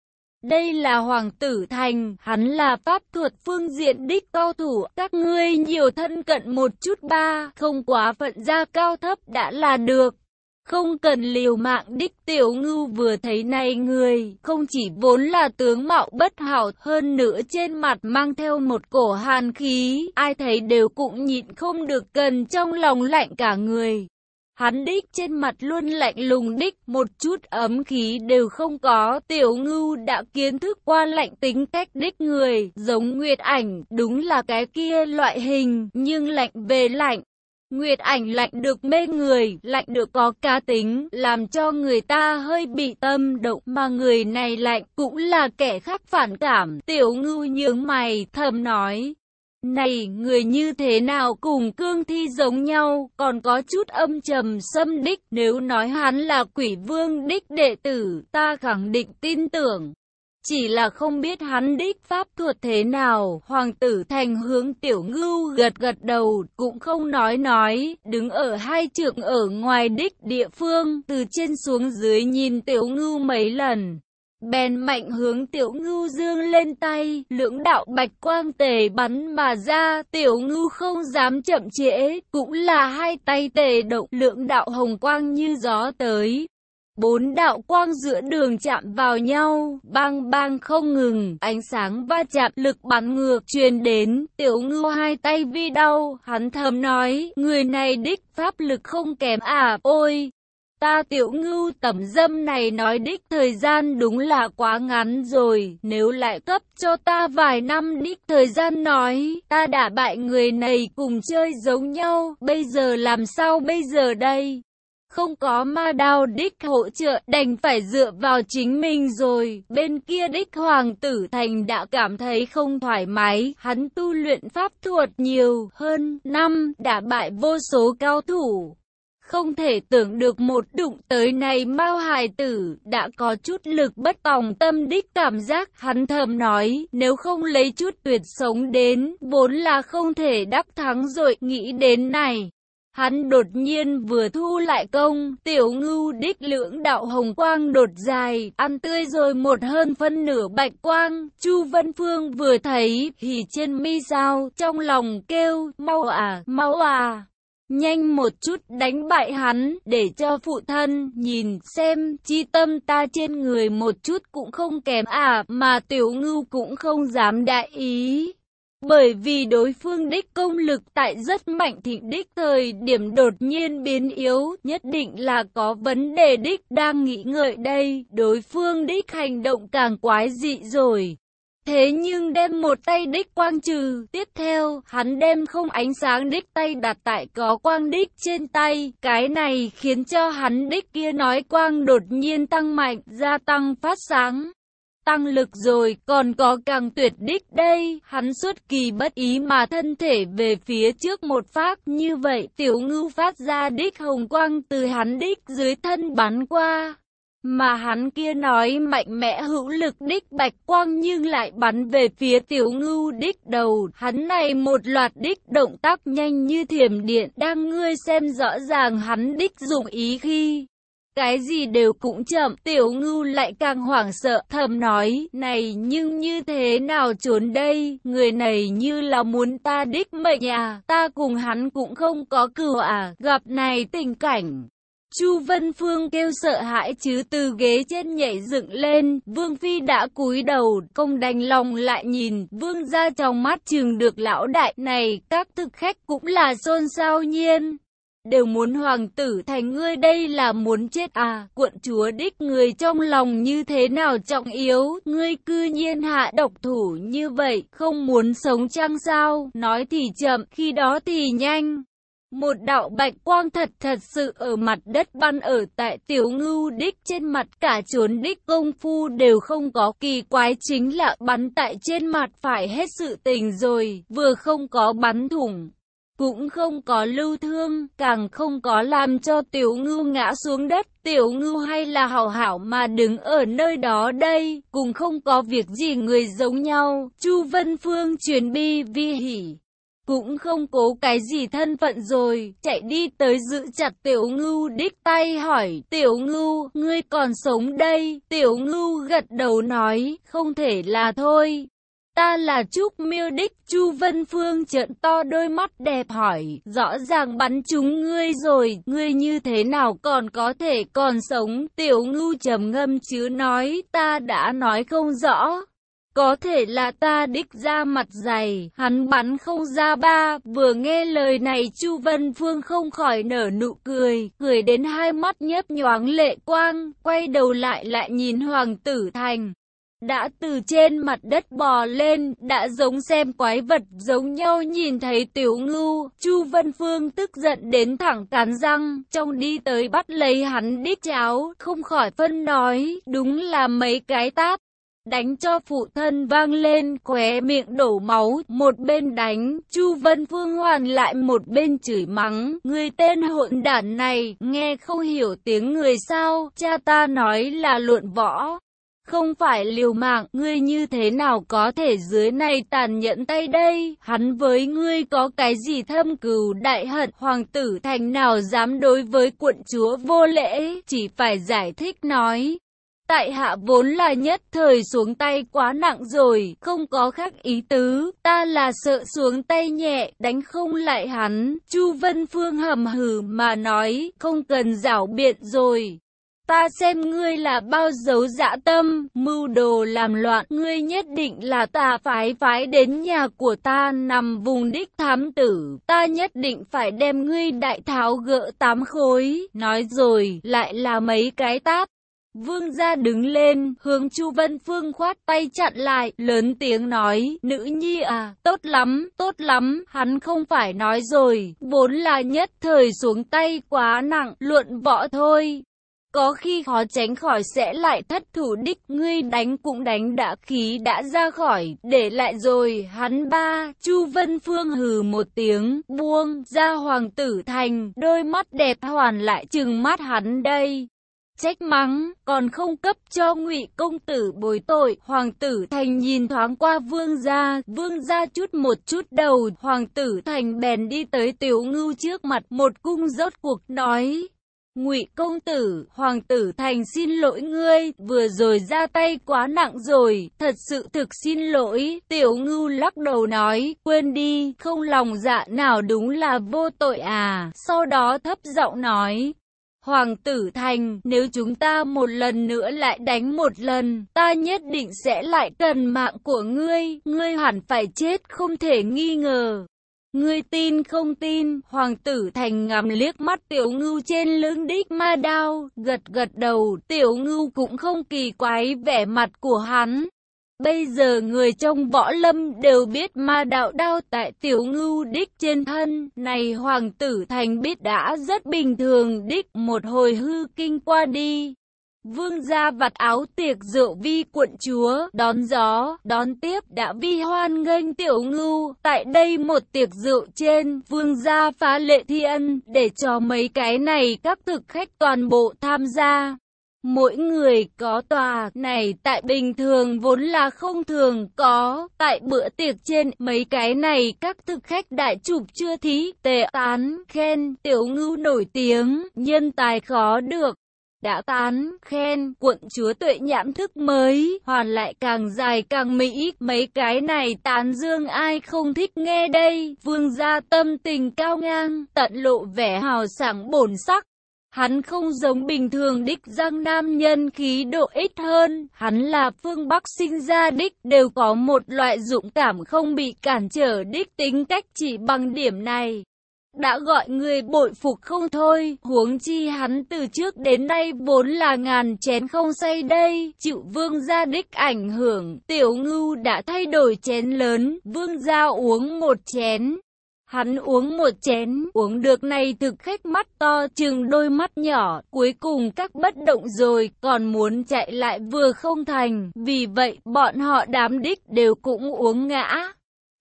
đây là Hoàng tử Thành, hắn là pháp thuật phương diện đích cao thủ, các ngươi nhiều thân cận một chút ba, không quá phận ra cao thấp đã là được. Không cần liều mạng đích tiểu ngưu vừa thấy này người, không chỉ vốn là tướng mạo bất hảo, hơn nữa trên mặt mang theo một cổ hàn khí, ai thấy đều cũng nhịn không được cần trong lòng lạnh cả người. Hắn đích trên mặt luôn lạnh lùng đích, một chút ấm khí đều không có. Tiểu ngưu đã kiến thức qua lạnh tính cách đích người, giống Nguyệt ảnh, đúng là cái kia loại hình, nhưng lạnh về lạnh. Nguyệt ảnh lạnh được mê người, lạnh được có cá tính, làm cho người ta hơi bị tâm động, mà người này lạnh cũng là kẻ khác phản cảm. Tiểu ngưu nhướng mày, thầm nói, này, người như thế nào cùng cương thi giống nhau, còn có chút âm trầm xâm đích, nếu nói hắn là quỷ vương đích đệ tử, ta khẳng định tin tưởng. Chỉ là không biết hắn đích pháp thuật thế nào, hoàng tử thành hướng tiểu ngưu gật gật đầu, cũng không nói nói, đứng ở hai trượng ở ngoài đích địa phương, từ trên xuống dưới nhìn tiểu ngưu mấy lần. Bèn mạnh hướng tiểu ngưu dương lên tay, lưỡng đạo bạch quang tề bắn mà ra, tiểu ngưu không dám chậm trễ, cũng là hai tay tề động, lưỡng đạo hồng quang như gió tới. Bốn đạo quang giữa đường chạm vào nhau, bang bang không ngừng, ánh sáng va chạm lực bắn ngược truyền đến, tiểu ngưu hai tay vi đau, hắn thầm nói, người này đích pháp lực không kém à, ôi, Ta tiểu ngưu tẩm dâm này nói đích thời gian đúng là quá ngắn rồi, nếu lại cấp cho ta vài năm đích thời gian nói, ta đã bại người này cùng chơi giống nhau, bây giờ làm sao bây giờ đây? Không có ma đao đích hỗ trợ, đành phải dựa vào chính mình rồi. Bên kia đích hoàng tử thành đã cảm thấy không thoải mái, hắn tu luyện pháp thuật nhiều hơn năm, đã bại vô số cao thủ. Không thể tưởng được một đụng tới này Mao Hải Tử đã có chút lực bất tòng tâm đích cảm giác hắn thầm nói nếu không lấy chút tuyệt sống đến vốn là không thể đắc thắng rồi nghĩ đến này. Hắn đột nhiên vừa thu lại công, tiểu ngưu đích lưỡng đạo hồng quang đột dài, ăn tươi rồi một hơn phân nửa bạch quang, Chu Vân Phương vừa thấy, thì trên mi sao, trong lòng kêu, mau à, mau à. Nhanh một chút đánh bại hắn, để cho phụ thân nhìn xem, chi tâm ta trên người một chút cũng không kém à, mà tiểu ngưu cũng không dám đại ý. Bởi vì đối phương đích công lực tại rất mạnh thì đích thời điểm đột nhiên biến yếu, nhất định là có vấn đề đích đang nghĩ ngợi đây, đối phương đích hành động càng quái dị rồi. Thế nhưng đem một tay đích quang trừ, tiếp theo, hắn đem không ánh sáng đích tay đặt tại có quang đích trên tay, cái này khiến cho hắn đích kia nói quang đột nhiên tăng mạnh, gia tăng phát sáng tăng lực rồi, còn có càng tuyệt đích đây, hắn xuất kỳ bất ý mà thân thể về phía trước một phát, như vậy tiểu ngưu phát ra đích hồng quang từ hắn đích dưới thân bắn qua. Mà hắn kia nói mạnh mẽ hữu lực đích bạch quang nhưng lại bắn về phía tiểu ngưu đích đầu. Hắn này một loạt đích động tác nhanh như thiểm điện đang ngươi xem rõ ràng hắn đích dụng ý khi. Cái gì đều cũng chậm, tiểu ngưu lại càng hoảng sợ, thầm nói, này nhưng như thế nào trốn đây, người này như là muốn ta đích mệnh à, ta cùng hắn cũng không có cừu à, gặp này tình cảnh. Chu Vân Phương kêu sợ hãi chứ từ ghế trên nhảy dựng lên, Vương Phi đã cúi đầu, không đành lòng lại nhìn, Vương ra trong mắt trường được lão đại này, các thực khách cũng là xôn xao nhiên đều muốn hoàng tử thành ngươi đây là muốn chết à, quận chúa đích người trong lòng như thế nào trọng yếu, ngươi cư nhiên hạ độc thủ như vậy, không muốn sống chăng sao, nói thì chậm, khi đó thì nhanh. Một đạo bạch quang thật thật sự ở mặt đất ban ở tại tiểu ngưu đích trên mặt cả chốn đích công phu đều không có kỳ quái chính là bắn tại trên mặt phải hết sự tình rồi, vừa không có bắn thủng, cũng không có lưu thương, càng không có làm cho tiểu ngưu ngã xuống đất, tiểu ngưu hay là hảo hảo mà đứng ở nơi đó đây, cùng không có việc gì người giống nhau, Chu Vân Phương truyền bi vi hỉ. Cũng không cố cái gì thân phận rồi, chạy đi tới giữ chặt tiểu ngưu đích tay hỏi, tiểu ngưu, ngươi còn sống đây, tiểu ngưu gật đầu nói, không thể là thôi, Ta là Trúc Miêu Đích, Chu Vân Phương trợn to đôi mắt đẹp hỏi, rõ ràng bắn chúng ngươi rồi, ngươi như thế nào còn có thể còn sống, tiểu ngu trầm ngâm chứ nói, ta đã nói không rõ. Có thể là ta đích ra mặt dày, hắn bắn không ra ba, vừa nghe lời này Chu Vân Phương không khỏi nở nụ cười, cười đến hai mắt nhấp nhoáng lệ quang, quay đầu lại lại nhìn Hoàng tử Thành đã từ trên mặt đất bò lên, đã giống xem quái vật giống nhau nhìn thấy tiểu ngưu, Chu Vân Phương tức giận đến thẳng cắn răng, trong đi tới bắt lấy hắn đít cháo, không khỏi phân nói, đúng là mấy cái tát Đánh cho phụ thân vang lên, khóe miệng đổ máu, một bên đánh, Chu Vân Phương hoàn lại một bên chửi mắng, người tên hỗn đản này, nghe không hiểu tiếng người sao, cha ta nói là luận võ. Không phải liều mạng, ngươi như thế nào có thể dưới này tàn nhẫn tay đây, hắn với ngươi có cái gì thâm cừu đại hận, hoàng tử thành nào dám đối với quận chúa vô lễ, chỉ phải giải thích nói. Tại hạ vốn là nhất thời xuống tay quá nặng rồi, không có khác ý tứ, ta là sợ xuống tay nhẹ, đánh không lại hắn. Chu Vân Phương hầm hừ mà nói, không cần rảo biện rồi. Ta xem ngươi là bao dấu dã tâm, mưu đồ làm loạn, ngươi nhất định là ta phái phái đến nhà của ta nằm vùng đích thám tử, ta nhất định phải đem ngươi đại tháo gỡ tám khối, nói rồi, lại là mấy cái tát. Vương gia đứng lên, hướng Chu Vân Phương khoát tay chặn lại, lớn tiếng nói, nữ nhi à, tốt lắm, tốt lắm, hắn không phải nói rồi, vốn là nhất thời xuống tay quá nặng, luận võ thôi, có khi khó tránh khỏi sẽ lại thất thủ đích, ngươi đánh cũng đánh đã khí đã ra khỏi, để lại rồi, hắn ba, Chu Vân Phương hừ một tiếng, buông, ra hoàng tử thành, đôi mắt đẹp hoàn lại chừng mắt hắn đây. Trách mắng, còn không cấp cho ngụy công tử bồi tội, hoàng tử thành nhìn thoáng qua vương gia, vương gia chút một chút đầu, hoàng tử thành bèn đi tới tiểu ngưu trước mặt một cung rốt cuộc nói, Ngụy công tử, hoàng tử thành xin lỗi ngươi, vừa rồi ra tay quá nặng rồi, thật sự thực xin lỗi. Tiểu ngưu lắc đầu nói, quên đi, không lòng dạ nào đúng là vô tội à. Sau đó thấp giọng nói, Hoàng tử thành, nếu chúng ta một lần nữa lại đánh một lần, ta nhất định sẽ lại cần mạng của ngươi, ngươi hẳn phải chết không thể nghi ngờ. Ngươi tin không tin, hoàng tử thành ngắm liếc mắt tiểu ngưu trên lưng đích ma đao, gật gật đầu, tiểu ngưu cũng không kỳ quái vẻ mặt của hắn. Bây giờ người trong võ lâm đều biết ma đạo đao tại tiểu ngưu đích trên thân, này hoàng tử thành biết đã rất bình thường đích một hồi hư kinh qua đi. Vương gia vặt áo tiệc rượu vi quận chúa, đón gió, đón tiếp đã vi hoan nghênh tiểu ngưu. Tại đây một tiệc rượu trên, vương gia phá lệ thi ân, để cho mấy cái này các thực khách toàn bộ tham gia. Mỗi người có tòa này tại bình thường vốn là không thường có, tại bữa tiệc trên mấy cái này các thực khách đại chụp chưa thí, tề tán, khen, tiểu ngưu nổi tiếng, nhân tài khó được đã tán, khen, cuộn chúa tuệ nhãn thức mới, hoàn lại càng dài càng mỹ, mấy cái này tán dương ai không thích nghe đây, vương gia tâm tình cao ngang, tận lộ vẻ hào sảng bổn sắc. Hắn không giống bình thường đích giang nam nhân khí độ ít hơn, hắn là phương Bắc sinh ra đích đều có một loại dũng cảm không bị cản trở đích tính cách chỉ bằng điểm này đã gọi người bội phục không thôi, huống chi hắn từ trước đến nay vốn là ngàn chén không say đây, chịu vương gia đích ảnh hưởng, tiểu ngưu đã thay đổi chén lớn, vương gia uống một chén. Hắn uống một chén, uống được này thực khách mắt to chừng đôi mắt nhỏ, cuối cùng các bất động rồi, còn muốn chạy lại vừa không thành, vì vậy bọn họ đám đích đều cũng uống ngã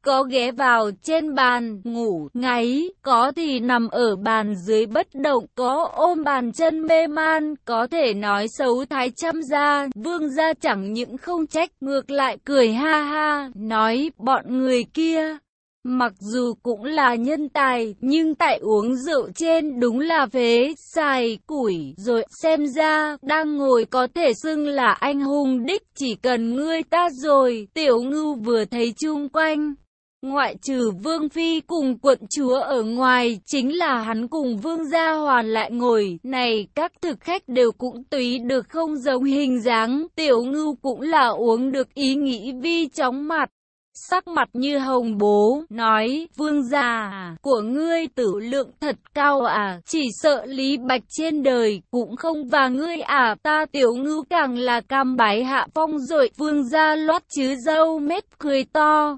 có ghé vào trên bàn, ngủ, ngáy, có thì nằm ở bàn dưới bất động, có ôm bàn chân mê man, có thể nói xấu thái trăm gia, vương gia chẳng những không trách, ngược lại cười ha ha, nói bọn người kia. Mặc dù cũng là nhân tài, nhưng tại uống rượu trên đúng là phế, xài, củi, rồi xem ra, đang ngồi có thể xưng là anh hùng đích, chỉ cần ngươi ta rồi, tiểu ngưu vừa thấy chung quanh, Ngoại trừ Vương Phi cùng quận chúa ở ngoài, chính là hắn cùng Vương Gia Hoàn lại ngồi. Này, các thực khách đều cũng tùy được không giống hình dáng, tiểu ngưu cũng là uống được ý nghĩ vi chóng mặt. Sắc mặt như hồng bố, nói, vương gia à, của ngươi tử lượng thật cao à, chỉ sợ lý bạch trên đời, cũng không và ngươi à, ta tiểu ngưu càng là cam bái hạ phong rồi, vương gia loát chứ dâu mết cười to,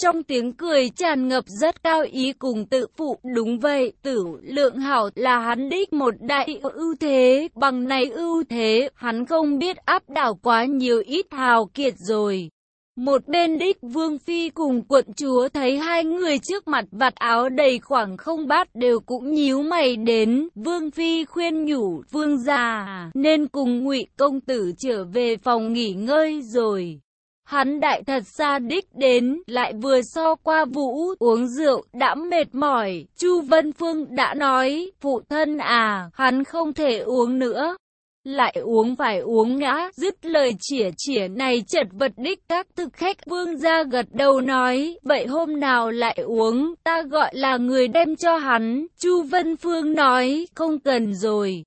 trong tiếng cười tràn ngập rất cao ý cùng tự phụ, đúng vậy, tử lượng hảo là hắn đích một đại ưu thế, bằng này ưu thế, hắn không biết áp đảo quá nhiều ít hào kiệt rồi. Một bên đích Vương Phi cùng quận chúa thấy hai người trước mặt vạt áo đầy khoảng không bát đều cũng nhíu mày đến. Vương Phi khuyên nhủ Vương già nên cùng ngụy công tử trở về phòng nghỉ ngơi rồi. Hắn đại thật xa đích đến, lại vừa so qua vũ, uống rượu, đã mệt mỏi. Chu Vân Phương đã nói, phụ thân à, hắn không thể uống nữa. Lại uống phải uống ngã, dứt lời chỉa chỉa này chật vật đích các thực khách vương ra gật đầu nói, vậy hôm nào lại uống, ta gọi là người đem cho hắn. Chu Vân Phương nói, không cần rồi.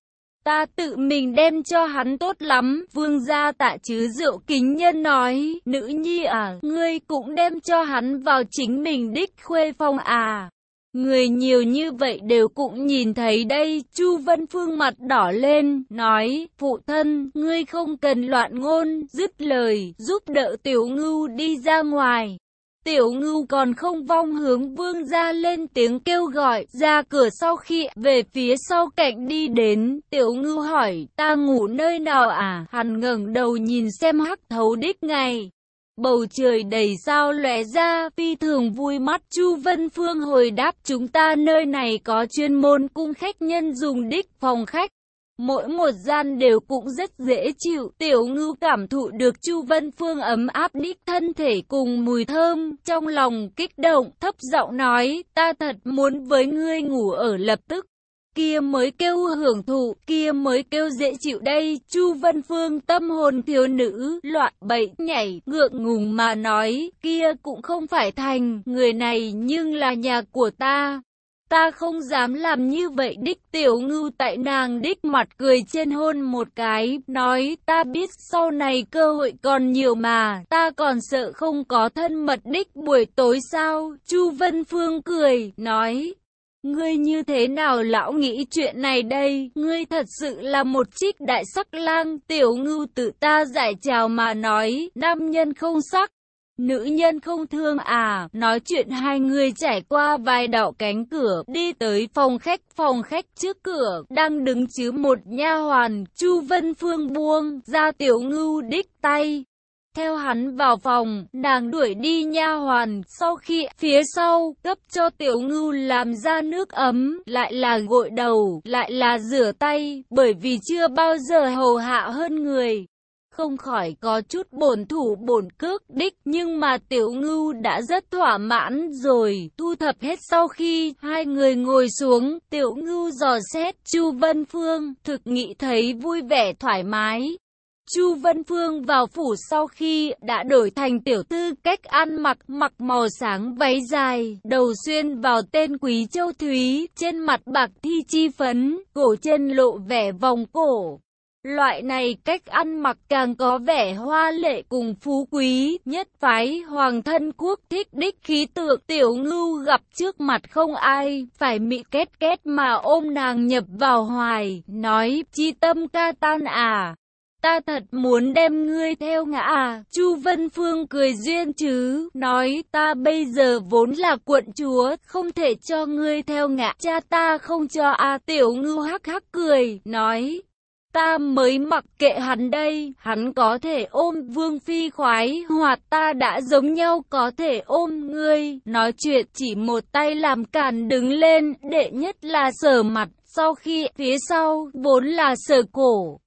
Ta tự mình đem cho hắn tốt lắm, vương gia tạ chứ rượu kính nhân nói, nữ nhi à, ngươi cũng đem cho hắn vào chính mình đích khuê phong à. Người nhiều như vậy đều cũng nhìn thấy đây, Chu Vân Phương mặt đỏ lên, nói, phụ thân, ngươi không cần loạn ngôn, dứt lời, giúp đỡ tiểu ngưu đi ra ngoài. Tiểu ngưu còn không vong hướng vương ra lên tiếng kêu gọi, ra cửa sau khi về phía sau cạnh đi đến, tiểu ngưu hỏi, ta ngủ nơi nào à, hắn ngẩng đầu nhìn xem hắc thấu đích ngày. Bầu trời đầy sao lóe ra, phi thường vui mắt, Chu Vân Phương hồi đáp chúng ta nơi này có chuyên môn cung khách nhân dùng đích phòng khách. Mỗi một gian đều cũng rất dễ chịu, tiểu ngưu cảm thụ được Chu Vân Phương ấm áp đích thân thể cùng mùi thơm, trong lòng kích động, thấp giọng nói, ta thật muốn với ngươi ngủ ở lập tức. kia mới kêu hưởng thụ, kia mới kêu dễ chịu đây. Chu Vân Phương tâm hồn thiếu nữ, loạn bậy, nhảy, ngượng ngùng mà nói, kia cũng không phải thành, người này nhưng là nhà của ta. Ta không dám làm như vậy đích tiểu ngưu tại nàng đích mặt cười trên hôn một cái, nói ta biết sau này cơ hội còn nhiều mà, ta còn sợ không có thân mật đích buổi tối sao, Chu Vân Phương cười, nói. Ngươi như thế nào lão nghĩ chuyện này đây, ngươi thật sự là một trích đại sắc lang, tiểu ngưu tự ta giải trào mà nói, nam nhân không sắc, Nữ nhân không thương à, nói chuyện hai người trải qua vài đạo cánh cửa, đi tới phòng khách, phòng khách trước cửa, đang đứng chứ một nha hoàn, Chu Vân Phương buông, ra tiểu ngưu đích tay. Theo hắn vào phòng, nàng đuổi đi nha hoàn, sau khi phía sau cấp cho tiểu ngưu làm ra nước ấm, lại là gội đầu, lại là rửa tay, bởi vì chưa bao giờ hầu hạ hơn người không khỏi có chút bổn thủ bổn cước đích, nhưng mà tiểu ngưu đã rất thỏa mãn rồi, thu thập hết sau khi hai người ngồi xuống, tiểu ngưu dò xét Chu Vân Phương, thực nghĩ thấy vui vẻ thoải mái. Chu Vân Phương vào phủ sau khi đã đổi thành tiểu tư cách ăn mặc mặc màu sáng váy dài, đầu xuyên vào tên quý châu thúy, trên mặt bạc thi chi phấn, cổ chân lộ vẻ vòng cổ. Loại này cách ăn mặc càng có vẻ hoa lệ cùng phú quý, nhất phái hoàng thân quốc thích đích khí tượng. Tiểu ngưu gặp trước mặt không ai, phải mị kết kết mà ôm nàng nhập vào hoài, nói chi tâm ca tan à. Ta thật muốn đem ngươi theo ngã à, Chu Vân Phương cười duyên chứ, nói ta bây giờ vốn là quận chúa, không thể cho ngươi theo ngã, cha ta không cho à, tiểu ngưu hắc hắc cười, nói, Ta mới mặc kệ hắn đây, hắn có thể ôm vương phi khoái, hoặc ta đã giống nhau có thể ôm ngươi. Nói chuyện chỉ một tay làm cản đứng lên, đệ nhất là sờ mặt, sau khi phía sau, vốn là sờ cổ.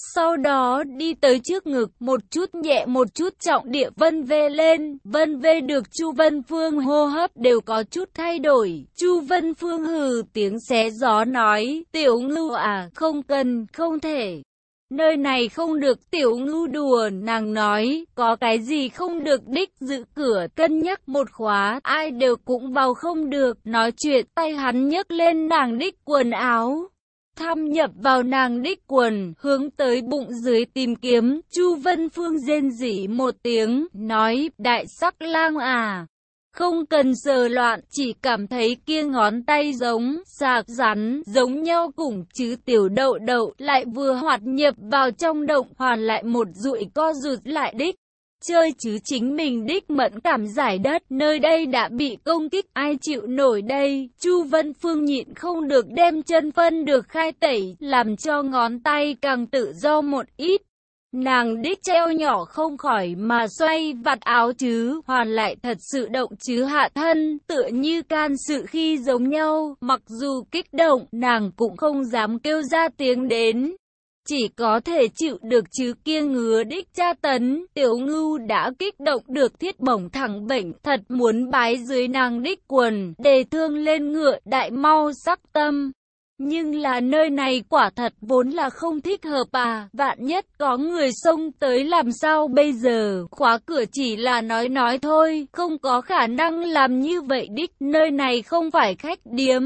Sau đó đi tới trước ngực, một chút nhẹ một chút trọng địa vân vê lên, vân vê được Chu Vân Phương hô hấp đều có chút thay đổi. Chu Vân Phương hừ tiếng xé gió nói, tiểu ngưu à, không cần, không thể. Nơi này không được tiểu ngưu đùa, nàng nói, có cái gì không được đích giữ cửa, cân nhắc một khóa, ai đều cũng vào không được, nói chuyện tay hắn nhấc lên nàng đích quần áo thăm nhập vào nàng đích quần, hướng tới bụng dưới tìm kiếm, Chu Vân Phương rên rỉ một tiếng, nói, đại sắc lang à. Không cần sờ loạn, chỉ cảm thấy kia ngón tay giống, sạc rắn, giống nhau cùng chứ tiểu đậu đậu, lại vừa hoạt nhập vào trong động, hoàn lại một rụi co rụt lại đích chơi chứ chính mình đích mẫn cảm giải đất, nơi đây đã bị công kích, ai chịu nổi đây, Chu Vân Phương nhịn không được đem chân phân được khai tẩy, làm cho ngón tay càng tự do một ít. Nàng đích treo nhỏ không khỏi mà xoay vặt áo chứ, hoàn lại thật sự động chứ hạ thân, tựa như can sự khi giống nhau, mặc dù kích động, nàng cũng không dám kêu ra tiếng đến chỉ có thể chịu được chứ kia ngứa đích cha tấn, tiểu ngưu đã kích động được thiết bổng thẳng bệnh, thật muốn bái dưới nàng đích quần, đề thương lên ngựa đại mau sắc tâm. Nhưng là nơi này quả thật vốn là không thích hợp à, vạn nhất có người xông tới làm sao bây giờ, khóa cửa chỉ là nói nói thôi, không có khả năng làm như vậy đích, nơi này không phải khách điếm.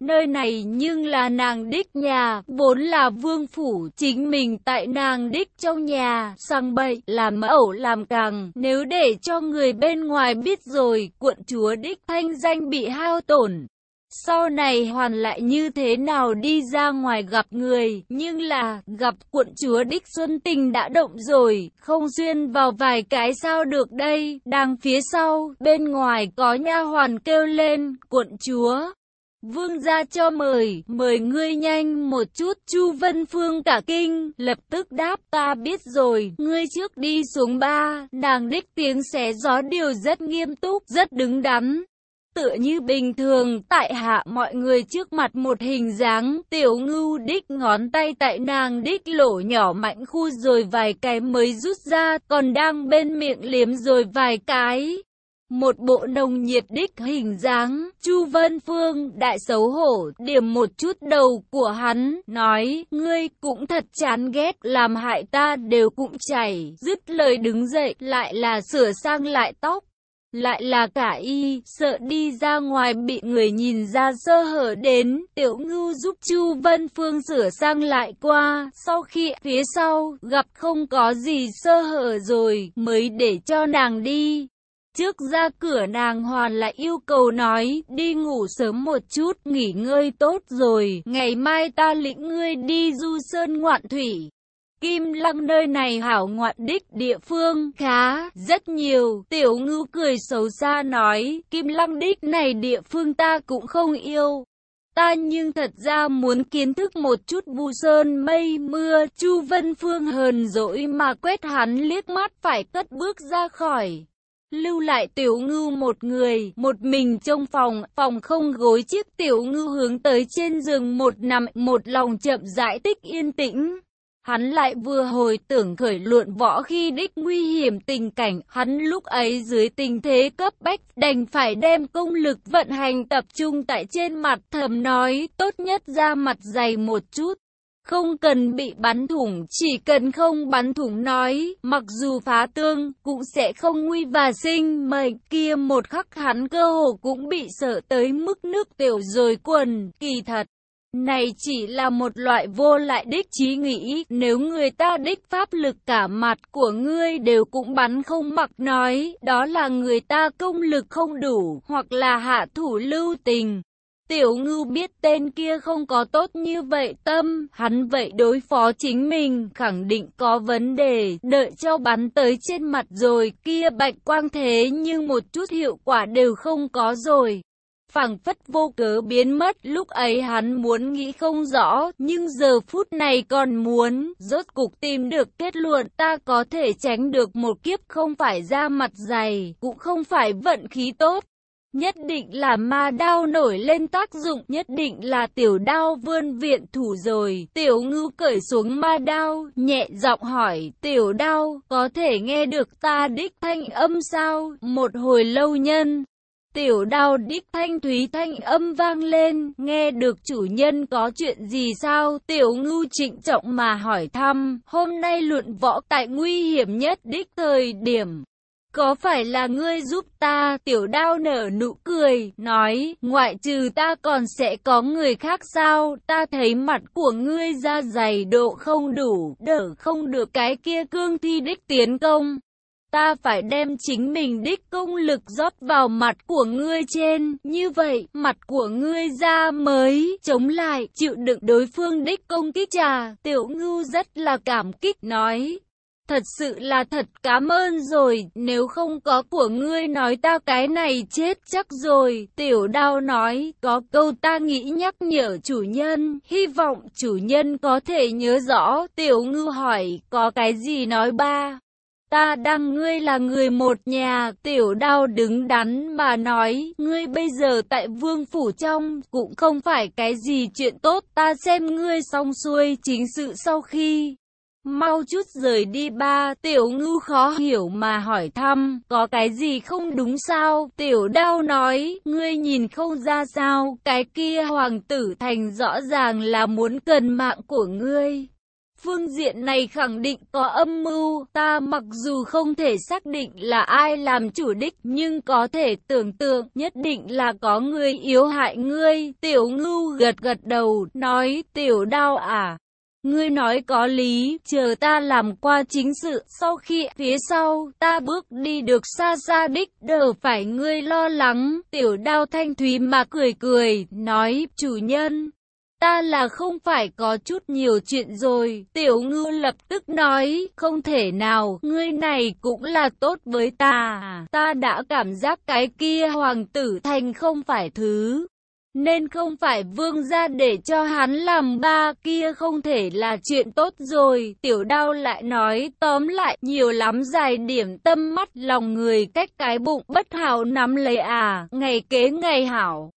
Nơi này nhưng là nàng đích nhà, vốn là vương phủ, chính mình tại nàng đích trong nhà, sang bậy, làm ẩu làm càng, nếu để cho người bên ngoài biết rồi, quận chúa đích thanh danh bị hao tổn. Sau này hoàn lại như thế nào đi ra ngoài gặp người, nhưng là gặp quận chúa Đích Xuân Tình đã động rồi, không duyên vào vài cái sao được đây, đang phía sau, bên ngoài có nha hoàn kêu lên, quận chúa. Vương gia cho mời, mời ngươi nhanh một chút, Chu Vân Phương cả kinh, lập tức đáp ta biết rồi, ngươi trước đi xuống ba, nàng đích tiếng xé gió điều rất nghiêm túc, rất đứng đắn. Tựa như bình thường, tại hạ mọi người trước mặt một hình dáng, tiểu ngưu đích ngón tay tại nàng đích lỗ nhỏ mạnh khu rồi vài cái mới rút ra, còn đang bên miệng liếm rồi vài cái một bộ nồng nhiệt đích hình dáng, Chu Vân Phương đại xấu hổ, điểm một chút đầu của hắn, nói, ngươi cũng thật chán ghét, làm hại ta đều cũng chảy, dứt lời đứng dậy, lại là sửa sang lại tóc. Lại là cả y, sợ đi ra ngoài bị người nhìn ra sơ hở đến, tiểu ngưu giúp Chu Vân Phương sửa sang lại qua, sau khi phía sau, gặp không có gì sơ hở rồi, mới để cho nàng đi. Trước ra cửa nàng hoàn lại yêu cầu nói, đi ngủ sớm một chút, nghỉ ngơi tốt rồi, ngày mai ta lĩnh ngươi đi du sơn ngoạn thủy. Kim lăng nơi này hảo ngoạn đích địa phương khá, rất nhiều, tiểu ngưu cười xấu xa nói, kim lăng đích này địa phương ta cũng không yêu. Ta nhưng thật ra muốn kiến thức một chút vu sơn mây mưa, Chu Vân Phương hờn dỗi mà quét hắn liếc mắt phải cất bước ra khỏi lưu lại tiểu ngư một người, một mình trong phòng, phòng không gối chiếc tiểu ngư hướng tới trên giường một nằm, một lòng chậm rãi tích yên tĩnh. Hắn lại vừa hồi tưởng khởi luận võ khi đích nguy hiểm tình cảnh, hắn lúc ấy dưới tình thế cấp bách, đành phải đem công lực vận hành tập trung tại trên mặt thầm nói, tốt nhất ra mặt dày một chút. Không cần bị bắn thủng, chỉ cần không bắn thủng nói, mặc dù phá tương, cũng sẽ không nguy và sinh mệnh kia một khắc hắn cơ hồ cũng bị sợ tới mức nước tiểu rồi quần, kỳ thật. Này chỉ là một loại vô lại đích trí nghĩ, nếu người ta đích pháp lực cả mặt của ngươi đều cũng bắn không mặc nói, đó là người ta công lực không đủ, hoặc là hạ thủ lưu tình. Tiểu ngưu biết tên kia không có tốt như vậy tâm, hắn vậy đối phó chính mình, khẳng định có vấn đề, đợi cho bắn tới trên mặt rồi, kia bạch quang thế nhưng một chút hiệu quả đều không có rồi. phẳng phất vô cớ biến mất, lúc ấy hắn muốn nghĩ không rõ, nhưng giờ phút này còn muốn, rốt cục tìm được kết luận ta có thể tránh được một kiếp không phải ra mặt dày, cũng không phải vận khí tốt. Nhất định là ma đao nổi lên tác dụng, nhất định là tiểu đao vươn viện thủ rồi. Tiểu ngư cởi xuống ma đao, nhẹ giọng hỏi, tiểu đao, có thể nghe được ta đích thanh âm sao? Một hồi lâu nhân. Tiểu đao đích thanh thúy thanh âm vang lên, nghe được chủ nhân có chuyện gì sao? Tiểu ngư trịnh trọng mà hỏi thăm, hôm nay luận võ tại nguy hiểm nhất đích thời điểm. Có phải là ngươi giúp ta? Tiểu đao nở nụ cười, nói, ngoại trừ ta còn sẽ có người khác sao? Ta thấy mặt của ngươi da dày độ không đủ, đỡ không được cái kia cương thi đích tiến công. Ta phải đem chính mình đích công lực rót vào mặt của ngươi trên, như vậy, mặt của ngươi ra mới chống lại, chịu đựng đối phương đích công kích trà. Tiểu ngưu rất là cảm kích nói, Thật sự là thật cảm ơn rồi, nếu không có của ngươi nói ta cái này chết chắc rồi. Tiểu đao nói, có câu ta nghĩ nhắc nhở chủ nhân, hy vọng chủ nhân có thể nhớ rõ. Tiểu ngư hỏi, có cái gì nói ba? Ta đang ngươi là người một nhà, tiểu đao đứng đắn mà nói, ngươi bây giờ tại vương phủ trong, cũng không phải cái gì chuyện tốt, ta xem ngươi xong xuôi chính sự sau khi. Mau chút rời đi ba, tiểu ngư khó hiểu mà hỏi thăm, có cái gì không đúng sao? Tiểu đao nói, ngươi nhìn không ra sao, cái kia hoàng tử thành rõ ràng là muốn cần mạng của ngươi. Phương diện này khẳng định có âm mưu, ta mặc dù không thể xác định là ai làm chủ đích, nhưng có thể tưởng tượng nhất định là có người yếu hại ngươi. Tiểu ngưu gật gật đầu, nói tiểu đao à, Ngươi nói có lý, chờ ta làm qua chính sự, sau khi phía sau, ta bước đi được xa xa đích, đỡ phải ngươi lo lắng. Tiểu đao thanh thúy mà cười cười, nói, chủ nhân, ta là không phải có chút nhiều chuyện rồi. Tiểu ngư lập tức nói, không thể nào, ngươi này cũng là tốt với ta. Ta đã cảm giác cái kia hoàng tử thành không phải thứ nên không phải vương gia để cho hắn làm ba kia không thể là chuyện tốt rồi. Tiểu đao lại nói tóm lại nhiều lắm dài điểm tâm mắt lòng người cách cái bụng bất hảo nắm lấy à, ngày kế ngày hảo.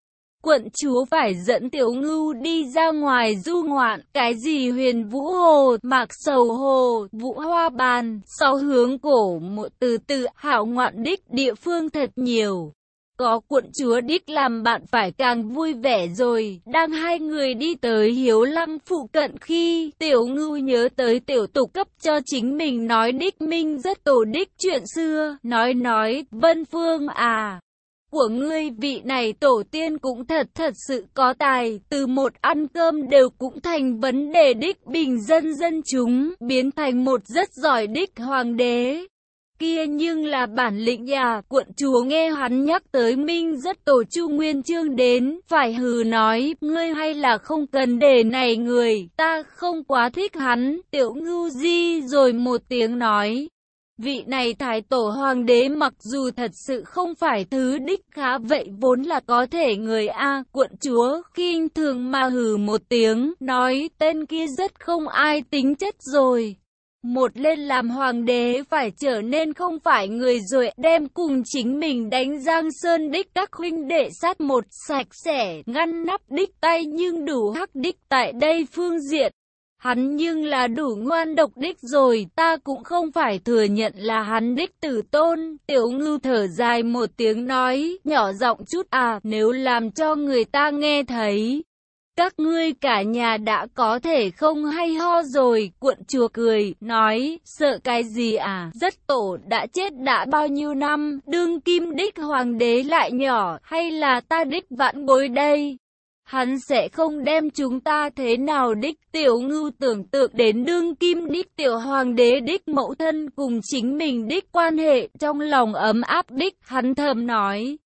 quận chúa phải dẫn tiểu ngưu đi ra ngoài du ngoạn, cái gì huyền vũ hồ, mạc sầu hồ, vũ hoa bàn, sau hướng cổ mộ từ từ hảo ngoạn đích địa phương thật nhiều. Có cuộn chúa đích làm bạn phải càng vui vẻ rồi, đang hai người đi tới hiếu lăng phụ cận khi tiểu ngưu nhớ tới tiểu tục cấp cho chính mình nói đích minh rất tổ đích chuyện xưa, nói nói, vân phương à của ngươi vị này tổ tiên cũng thật thật sự có tài, từ một ăn cơm đều cũng thành vấn đề đích bình dân dân chúng, biến thành một rất giỏi đích hoàng đế. Kia nhưng là bản lĩnh nhà, quận chúa nghe hắn nhắc tới Minh rất tổ chu nguyên chương đến, phải hừ nói, ngươi hay là không cần để này người, ta không quá thích hắn, tiểu ngưu di rồi một tiếng nói. Vị này thái tổ hoàng đế mặc dù thật sự không phải thứ đích khá vậy vốn là có thể người A quận chúa khinh thường mà hừ một tiếng nói tên kia rất không ai tính chất rồi. Một lên làm hoàng đế phải trở nên không phải người rồi đem cùng chính mình đánh Giang Sơn đích các huynh đệ sát một sạch sẽ ngăn nắp đích tay nhưng đủ hắc đích tại đây phương diện. Hắn nhưng là đủ ngoan độc đích rồi, ta cũng không phải thừa nhận là hắn đích tử tôn. Tiểu ngư thở dài một tiếng nói, nhỏ giọng chút à, nếu làm cho người ta nghe thấy. Các ngươi cả nhà đã có thể không hay ho rồi, cuộn chùa cười, nói, sợ cái gì à, rất tổ đã chết đã bao nhiêu năm, đương kim đích hoàng đế lại nhỏ, hay là ta đích vãn bối đây. Hắn sẽ không đem chúng ta thế nào đích tiểu ngưu tưởng tượng đến đương kim đích tiểu hoàng đế đích mẫu thân cùng chính mình đích quan hệ trong lòng ấm áp đích hắn thầm nói.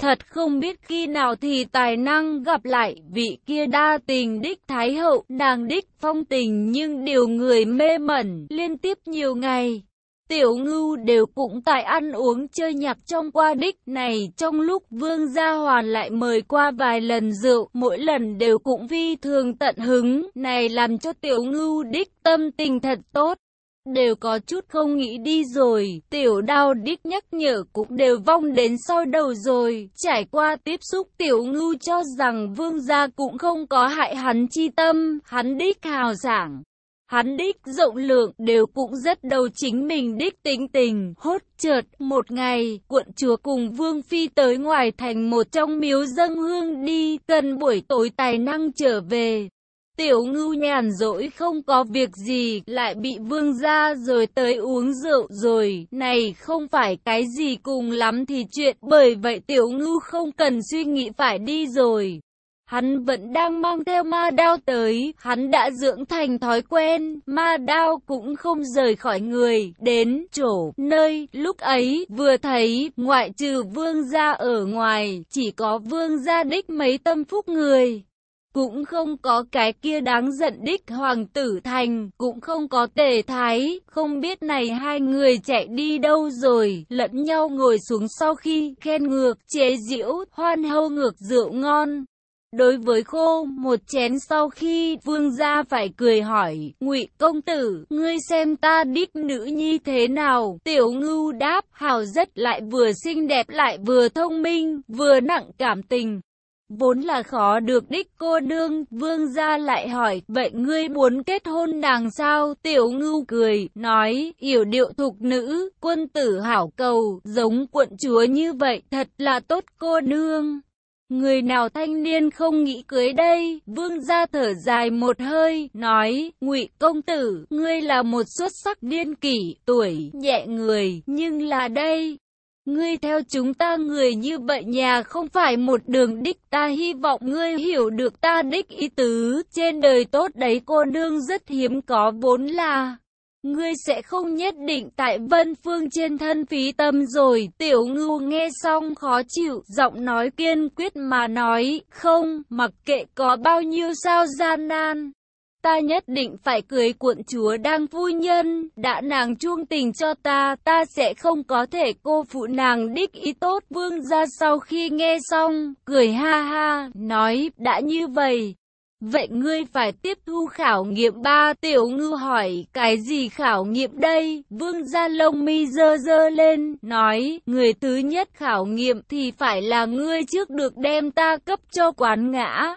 Thật không biết khi nào thì tài năng gặp lại vị kia đa tình đích thái hậu nàng đích phong tình nhưng điều người mê mẩn liên tiếp nhiều ngày. Tiểu ngưu đều cũng tại ăn uống chơi nhạc trong qua đích này trong lúc vương gia hoàn lại mời qua vài lần rượu, mỗi lần đều cũng vi thường tận hứng, này làm cho tiểu ngưu đích tâm tình thật tốt. Đều có chút không nghĩ đi rồi, tiểu đao đích nhắc nhở cũng đều vong đến soi đầu rồi, trải qua tiếp xúc tiểu ngưu cho rằng vương gia cũng không có hại hắn chi tâm, hắn đích hào giảng. Hắn đích rộng lượng đều cũng rất đầu chính mình đích tính tình, hốt chợt một ngày, quận chúa cùng vương phi tới ngoài thành một trong miếu dâng hương đi, cần buổi tối tài năng trở về. Tiểu ngưu nhàn rỗi không có việc gì, lại bị vương ra rồi tới uống rượu rồi, này không phải cái gì cùng lắm thì chuyện, bởi vậy tiểu ngưu không cần suy nghĩ phải đi rồi. Hắn vẫn đang mang theo ma đao tới, hắn đã dưỡng thành thói quen, ma đao cũng không rời khỏi người, đến chỗ, nơi, lúc ấy, vừa thấy, ngoại trừ vương gia ở ngoài, chỉ có vương gia đích mấy tâm phúc người. Cũng không có cái kia đáng giận đích hoàng tử thành, cũng không có tề thái, không biết này hai người chạy đi đâu rồi, lẫn nhau ngồi xuống sau khi khen ngược, chế diễu, hoan hâu ngược rượu ngon. Đối với khô, một chén sau khi vương gia phải cười hỏi, ngụy công tử, ngươi xem ta đích nữ nhi thế nào? Tiểu ngưu đáp, hào rất lại vừa xinh đẹp lại vừa thông minh, vừa nặng cảm tình. Vốn là khó được đích cô đương, vương gia lại hỏi, vậy ngươi muốn kết hôn nàng sao? Tiểu ngưu cười, nói, yểu điệu thục nữ, quân tử hảo cầu, giống quận chúa như vậy, thật là tốt cô nương. Người nào thanh niên không nghĩ cưới đây? Vương gia thở dài một hơi, nói, ngụy công tử, ngươi là một xuất sắc điên kỷ, tuổi, nhẹ người, nhưng là đây. Ngươi theo chúng ta người như vậy nhà không phải một đường đích ta hy vọng ngươi hiểu được ta đích ý tứ. Trên đời tốt đấy cô nương rất hiếm có vốn là Ngươi sẽ không nhất định tại vân phương trên thân phí tâm rồi. Tiểu ngưu nghe xong khó chịu, giọng nói kiên quyết mà nói, không, mặc kệ có bao nhiêu sao gian nan. Ta nhất định phải cưới cuộn chúa đang vui nhân, đã nàng chuông tình cho ta, ta sẽ không có thể cô phụ nàng đích ý tốt. Vương ra sau khi nghe xong, cười ha ha, nói, đã như vậy, Vậy ngươi phải tiếp thu khảo nghiệm ba tiểu ngư hỏi cái gì khảo nghiệm đây? Vương gia lông mi dơ dơ lên, nói, người thứ nhất khảo nghiệm thì phải là ngươi trước được đem ta cấp cho quán ngã.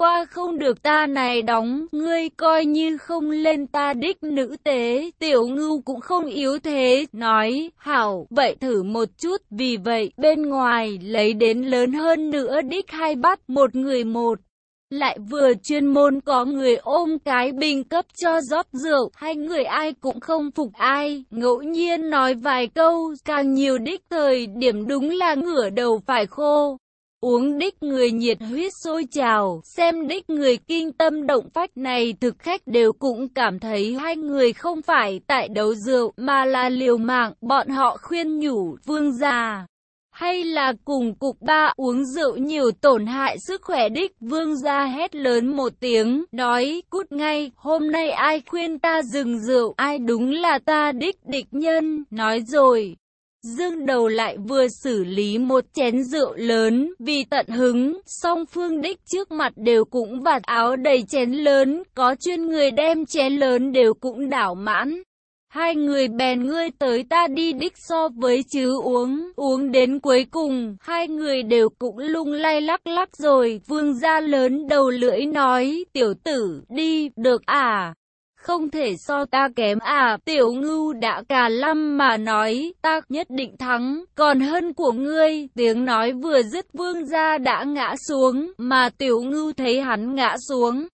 Qua không được ta này đóng, ngươi coi như không lên ta đích nữ tế, tiểu ngưu cũng không yếu thế, nói, hảo, vậy thử một chút, vì vậy, bên ngoài, lấy đến lớn hơn nữa đích hai bắt, một người một. Lại vừa chuyên môn có người ôm cái bình cấp cho rót rượu, hai người ai cũng không phục ai, ngẫu nhiên nói vài câu, càng nhiều đích thời điểm đúng là ngửa đầu phải khô. Uống đích người nhiệt huyết sôi trào, xem đích người kinh tâm động phách này thực khách đều cũng cảm thấy hai người không phải tại đấu rượu mà là liều mạng, bọn họ khuyên nhủ vương gia hay là cùng cục ba uống rượu nhiều tổn hại sức khỏe đích vương gia hét lớn một tiếng, nói cút ngay, hôm nay ai khuyên ta dừng rượu, ai đúng là ta đích địch nhân, nói rồi. Dương đầu lại vừa xử lý một chén rượu lớn, vì tận hứng, song phương đích trước mặt đều cũng vạt áo đầy chén lớn, có chuyên người đem chén lớn đều cũng đảo mãn. Hai người bèn ngươi tới ta đi đích so với chứ uống, uống đến cuối cùng, hai người đều cũng lung lay lắc lắc rồi, vương gia lớn đầu lưỡi nói, tiểu tử, đi, được à? Không thể so ta kém à, tiểu ngưu đã cà lâm mà nói, ta nhất định thắng, còn hơn của ngươi, tiếng nói vừa dứt vương gia đã ngã xuống, mà tiểu ngưu thấy hắn ngã xuống,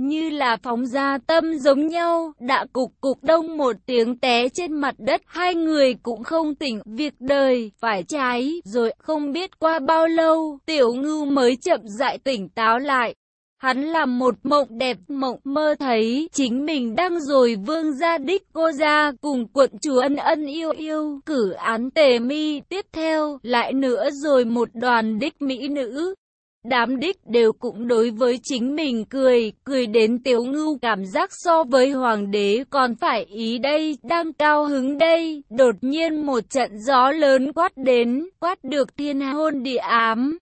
như là phóng ra tâm giống nhau, đã cục cục đông một tiếng té trên mặt đất, hai người cũng không tỉnh, việc đời, phải trái, rồi không biết qua bao lâu, tiểu ngưu mới chậm dại tỉnh táo lại. Hắn làm một mộng đẹp mộng mơ thấy chính mình đang rồi vương gia đích cô gia cùng quận chúa ân ân yêu yêu cử án tề mi tiếp theo lại nữa rồi một đoàn đích mỹ nữ Đám đích đều cũng đối với chính mình cười, cười đến tiểu ngưu cảm giác so với hoàng đế còn phải ý đây, đang cao hứng đây. Đột nhiên một trận gió lớn quát đến, quát được thiên hôn địa ám.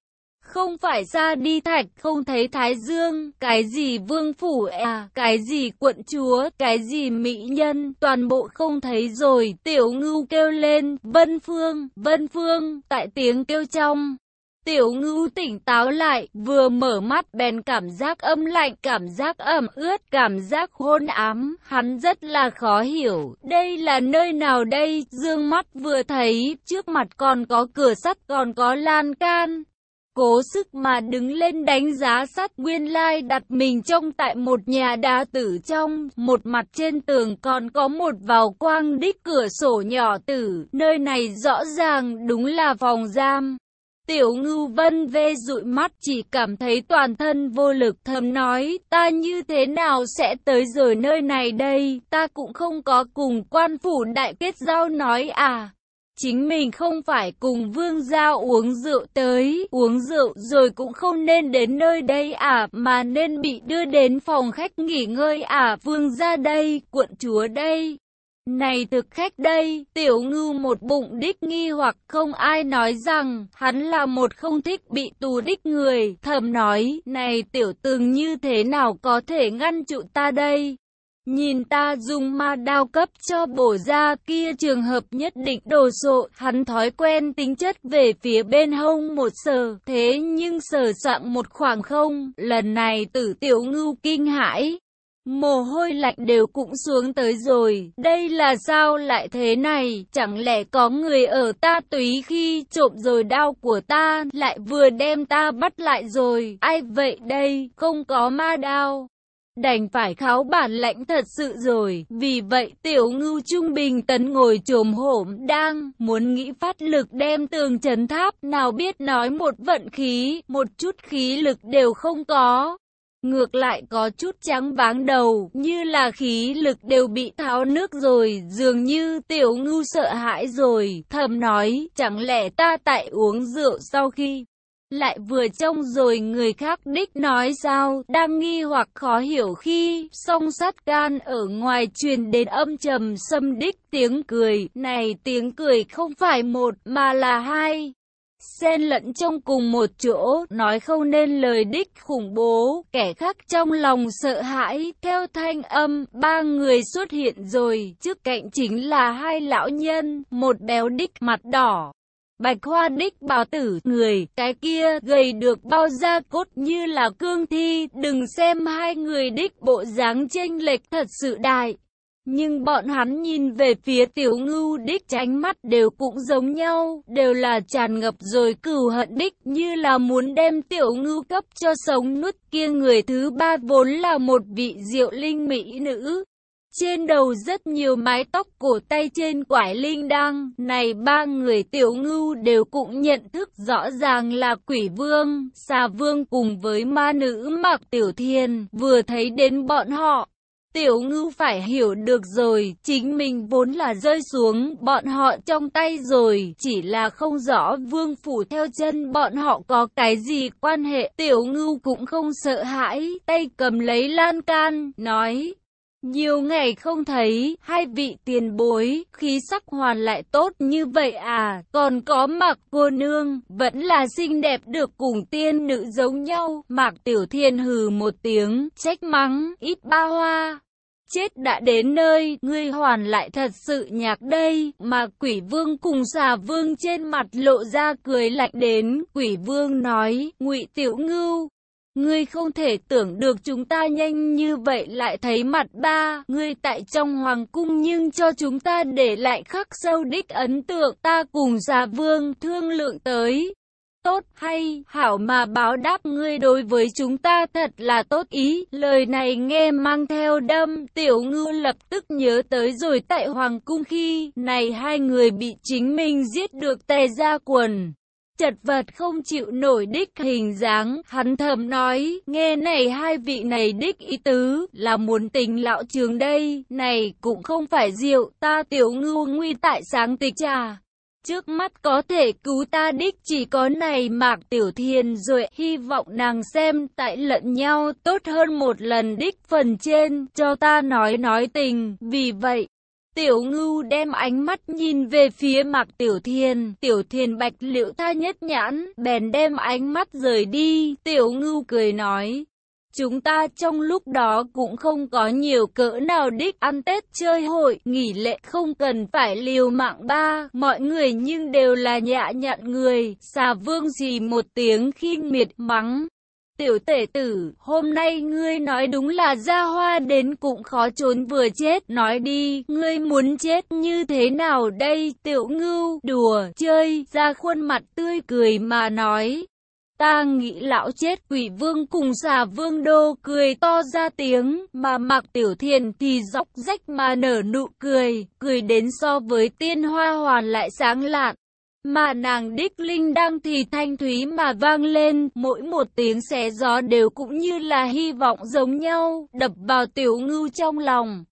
Không phải ra đi thạch, không thấy thái dương, cái gì vương phủ à, cái gì quận chúa, cái gì mỹ nhân, toàn bộ không thấy rồi. Tiểu ngưu kêu lên, vân phương, vân phương, tại tiếng kêu trong. Tiểu ngưu tỉnh táo lại, vừa mở mắt bèn cảm giác âm lạnh, cảm giác ẩm ướt, cảm giác hôn ám, hắn rất là khó hiểu. Đây là nơi nào đây? Dương mắt vừa thấy, trước mặt còn có cửa sắt, còn có lan can. Cố sức mà đứng lên đánh giá sắt nguyên lai đặt mình trong tại một nhà đá tử trong, một mặt trên tường còn có một vào quang đích cửa sổ nhỏ tử, nơi này rõ ràng đúng là phòng giam. Tiểu ngưu vân vê dụi mắt chỉ cảm thấy toàn thân vô lực thầm nói ta như thế nào sẽ tới rồi nơi này đây ta cũng không có cùng quan phủ đại kết giao nói à. Chính mình không phải cùng vương gia uống rượu tới, uống rượu rồi cũng không nên đến nơi đây à, mà nên bị đưa đến phòng khách nghỉ ngơi à, vương gia đây, quận chúa đây. Này thực khách đây, tiểu ngư một bụng đích nghi hoặc không ai nói rằng, hắn là một không thích bị tù đích người, thầm nói, này tiểu tường như thế nào có thể ngăn trụ ta đây? Nhìn ta dùng ma đao cấp cho bổ ra kia trường hợp nhất định đồ sộ, hắn thói quen tính chất về phía bên hông một sờ, thế nhưng sờ soạn một khoảng không, lần này tử tiểu ngưu kinh hãi. Mồ hôi lạnh đều cũng xuống tới rồi, đây là sao lại thế này, chẳng lẽ có người ở ta túy khi trộm rồi đau của ta, lại vừa đem ta bắt lại rồi, ai vậy đây, không có ma đao. Đành phải kháo bản lãnh thật sự rồi, vì vậy tiểu ngưu trung bình tấn ngồi trồm hổm đang muốn nghĩ phát lực đem tường chấn tháp, nào biết nói một vận khí, một chút khí lực đều không có. Ngược lại có chút trắng váng đầu, như là khí lực đều bị tháo nước rồi, dường như tiểu ngưu sợ hãi rồi, thầm nói, chẳng lẽ ta tại uống rượu sau khi lại vừa trông rồi người khác đích nói sao, đang nghi hoặc khó hiểu khi, song sát can ở ngoài truyền đến âm trầm xâm đích tiếng cười, này tiếng cười không phải một mà là hai. xen lẫn trong cùng một chỗ, nói không nên lời đích khủng bố, kẻ khác trong lòng sợ hãi, theo thanh âm, ba người xuất hiện rồi, trước cạnh chính là hai lão nhân, một béo đích mặt đỏ. Bạch hoa đích bảo tử, người, cái kia, gầy được bao da cốt như là cương thi, đừng xem hai người đích bộ dáng chênh lệch thật sự đại. Nhưng bọn hắn nhìn về phía tiểu ngưu đích tránh mắt đều cũng giống nhau, đều là tràn ngập rồi cừu hận đích như là muốn đem tiểu ngưu cấp cho sống nuốt kia người thứ ba vốn là một vị diệu linh mỹ nữ. Trên đầu rất nhiều mái tóc cổ tay trên quải linh đăng, này ba người tiểu ngưu đều cũng nhận thức rõ ràng là quỷ vương, xà vương cùng với ma nữ mặc tiểu thiên, vừa thấy đến bọn họ, Tiểu ngưu phải hiểu được rồi, chính mình vốn là rơi xuống bọn họ trong tay rồi, chỉ là không rõ vương phủ theo chân bọn họ có cái gì quan hệ. Tiểu ngưu cũng không sợ hãi, tay cầm lấy lan can, nói. Nhiều ngày không thấy, hai vị tiền bối, khí sắc hoàn lại tốt như vậy à, còn có mặc cô nương, vẫn là xinh đẹp được cùng tiên nữ giống nhau. Mạc Tiểu Thiên hừ một tiếng, trách mắng, ít ba hoa, chết đã đến nơi, ngươi hoàn lại thật sự nhạc đây, mà quỷ vương cùng xà vương trên mặt lộ ra cười lạnh đến, quỷ vương nói, ngụy tiểu ngưu. Ngươi không thể tưởng được chúng ta nhanh như vậy lại thấy mặt ba, ngươi tại trong hoàng cung nhưng cho chúng ta để lại khắc sâu đích ấn tượng ta cùng xà vương thương lượng tới tốt hay hảo mà báo đáp ngươi đối với chúng ta thật là tốt ý. Lời này nghe mang theo đâm, tiểu ngư lập tức nhớ tới rồi tại hoàng cung khi này hai người bị chính mình giết được tè ra quần. Chật vật không chịu nổi đích hình dáng, hắn thầm nói, nghe này hai vị này đích ý tứ, là muốn tình lão trường đây, này cũng không phải rượu, ta tiểu ngưu nguy tại sáng tịch trà. Trước mắt có thể cứu ta đích chỉ có này Mạc Tiểu Thiên rồi hy vọng nàng xem tại lẫn nhau tốt hơn một lần đích phần trên cho ta nói nói tình. Vì vậy, Tiểu ngưu đem ánh mắt nhìn về phía Mạc Tiểu Thiên, Tiểu Thiên bạch liệu tha nhất nhãn, bèn đem ánh mắt rời đi, Tiểu ngưu cười nói, Chúng ta trong lúc đó cũng không có nhiều cỡ nào đích ăn Tết chơi hội, nghỉ lệ không cần phải liều mạng ba, mọi người nhưng đều là nhạ nhặn người, xà vương gì một tiếng khi miệt mắng. Tiểu tể tử, hôm nay ngươi nói đúng là ra hoa đến cũng khó trốn vừa chết, nói đi, ngươi muốn chết như thế nào đây, tiểu ngưu, đùa, chơi, ra khuôn mặt tươi cười mà nói. Ta nghĩ lão chết quỷ vương cùng xà vương đô cười to ra tiếng, mà mặc tiểu thiền thì dọc rách mà nở nụ cười, cười đến so với tiên hoa hoàn lại sáng lạn. Mà nàng đích linh đang thì thanh thúy mà vang lên, mỗi một tiếng xé gió đều cũng như là hy vọng giống nhau, đập vào tiểu ngưu trong lòng.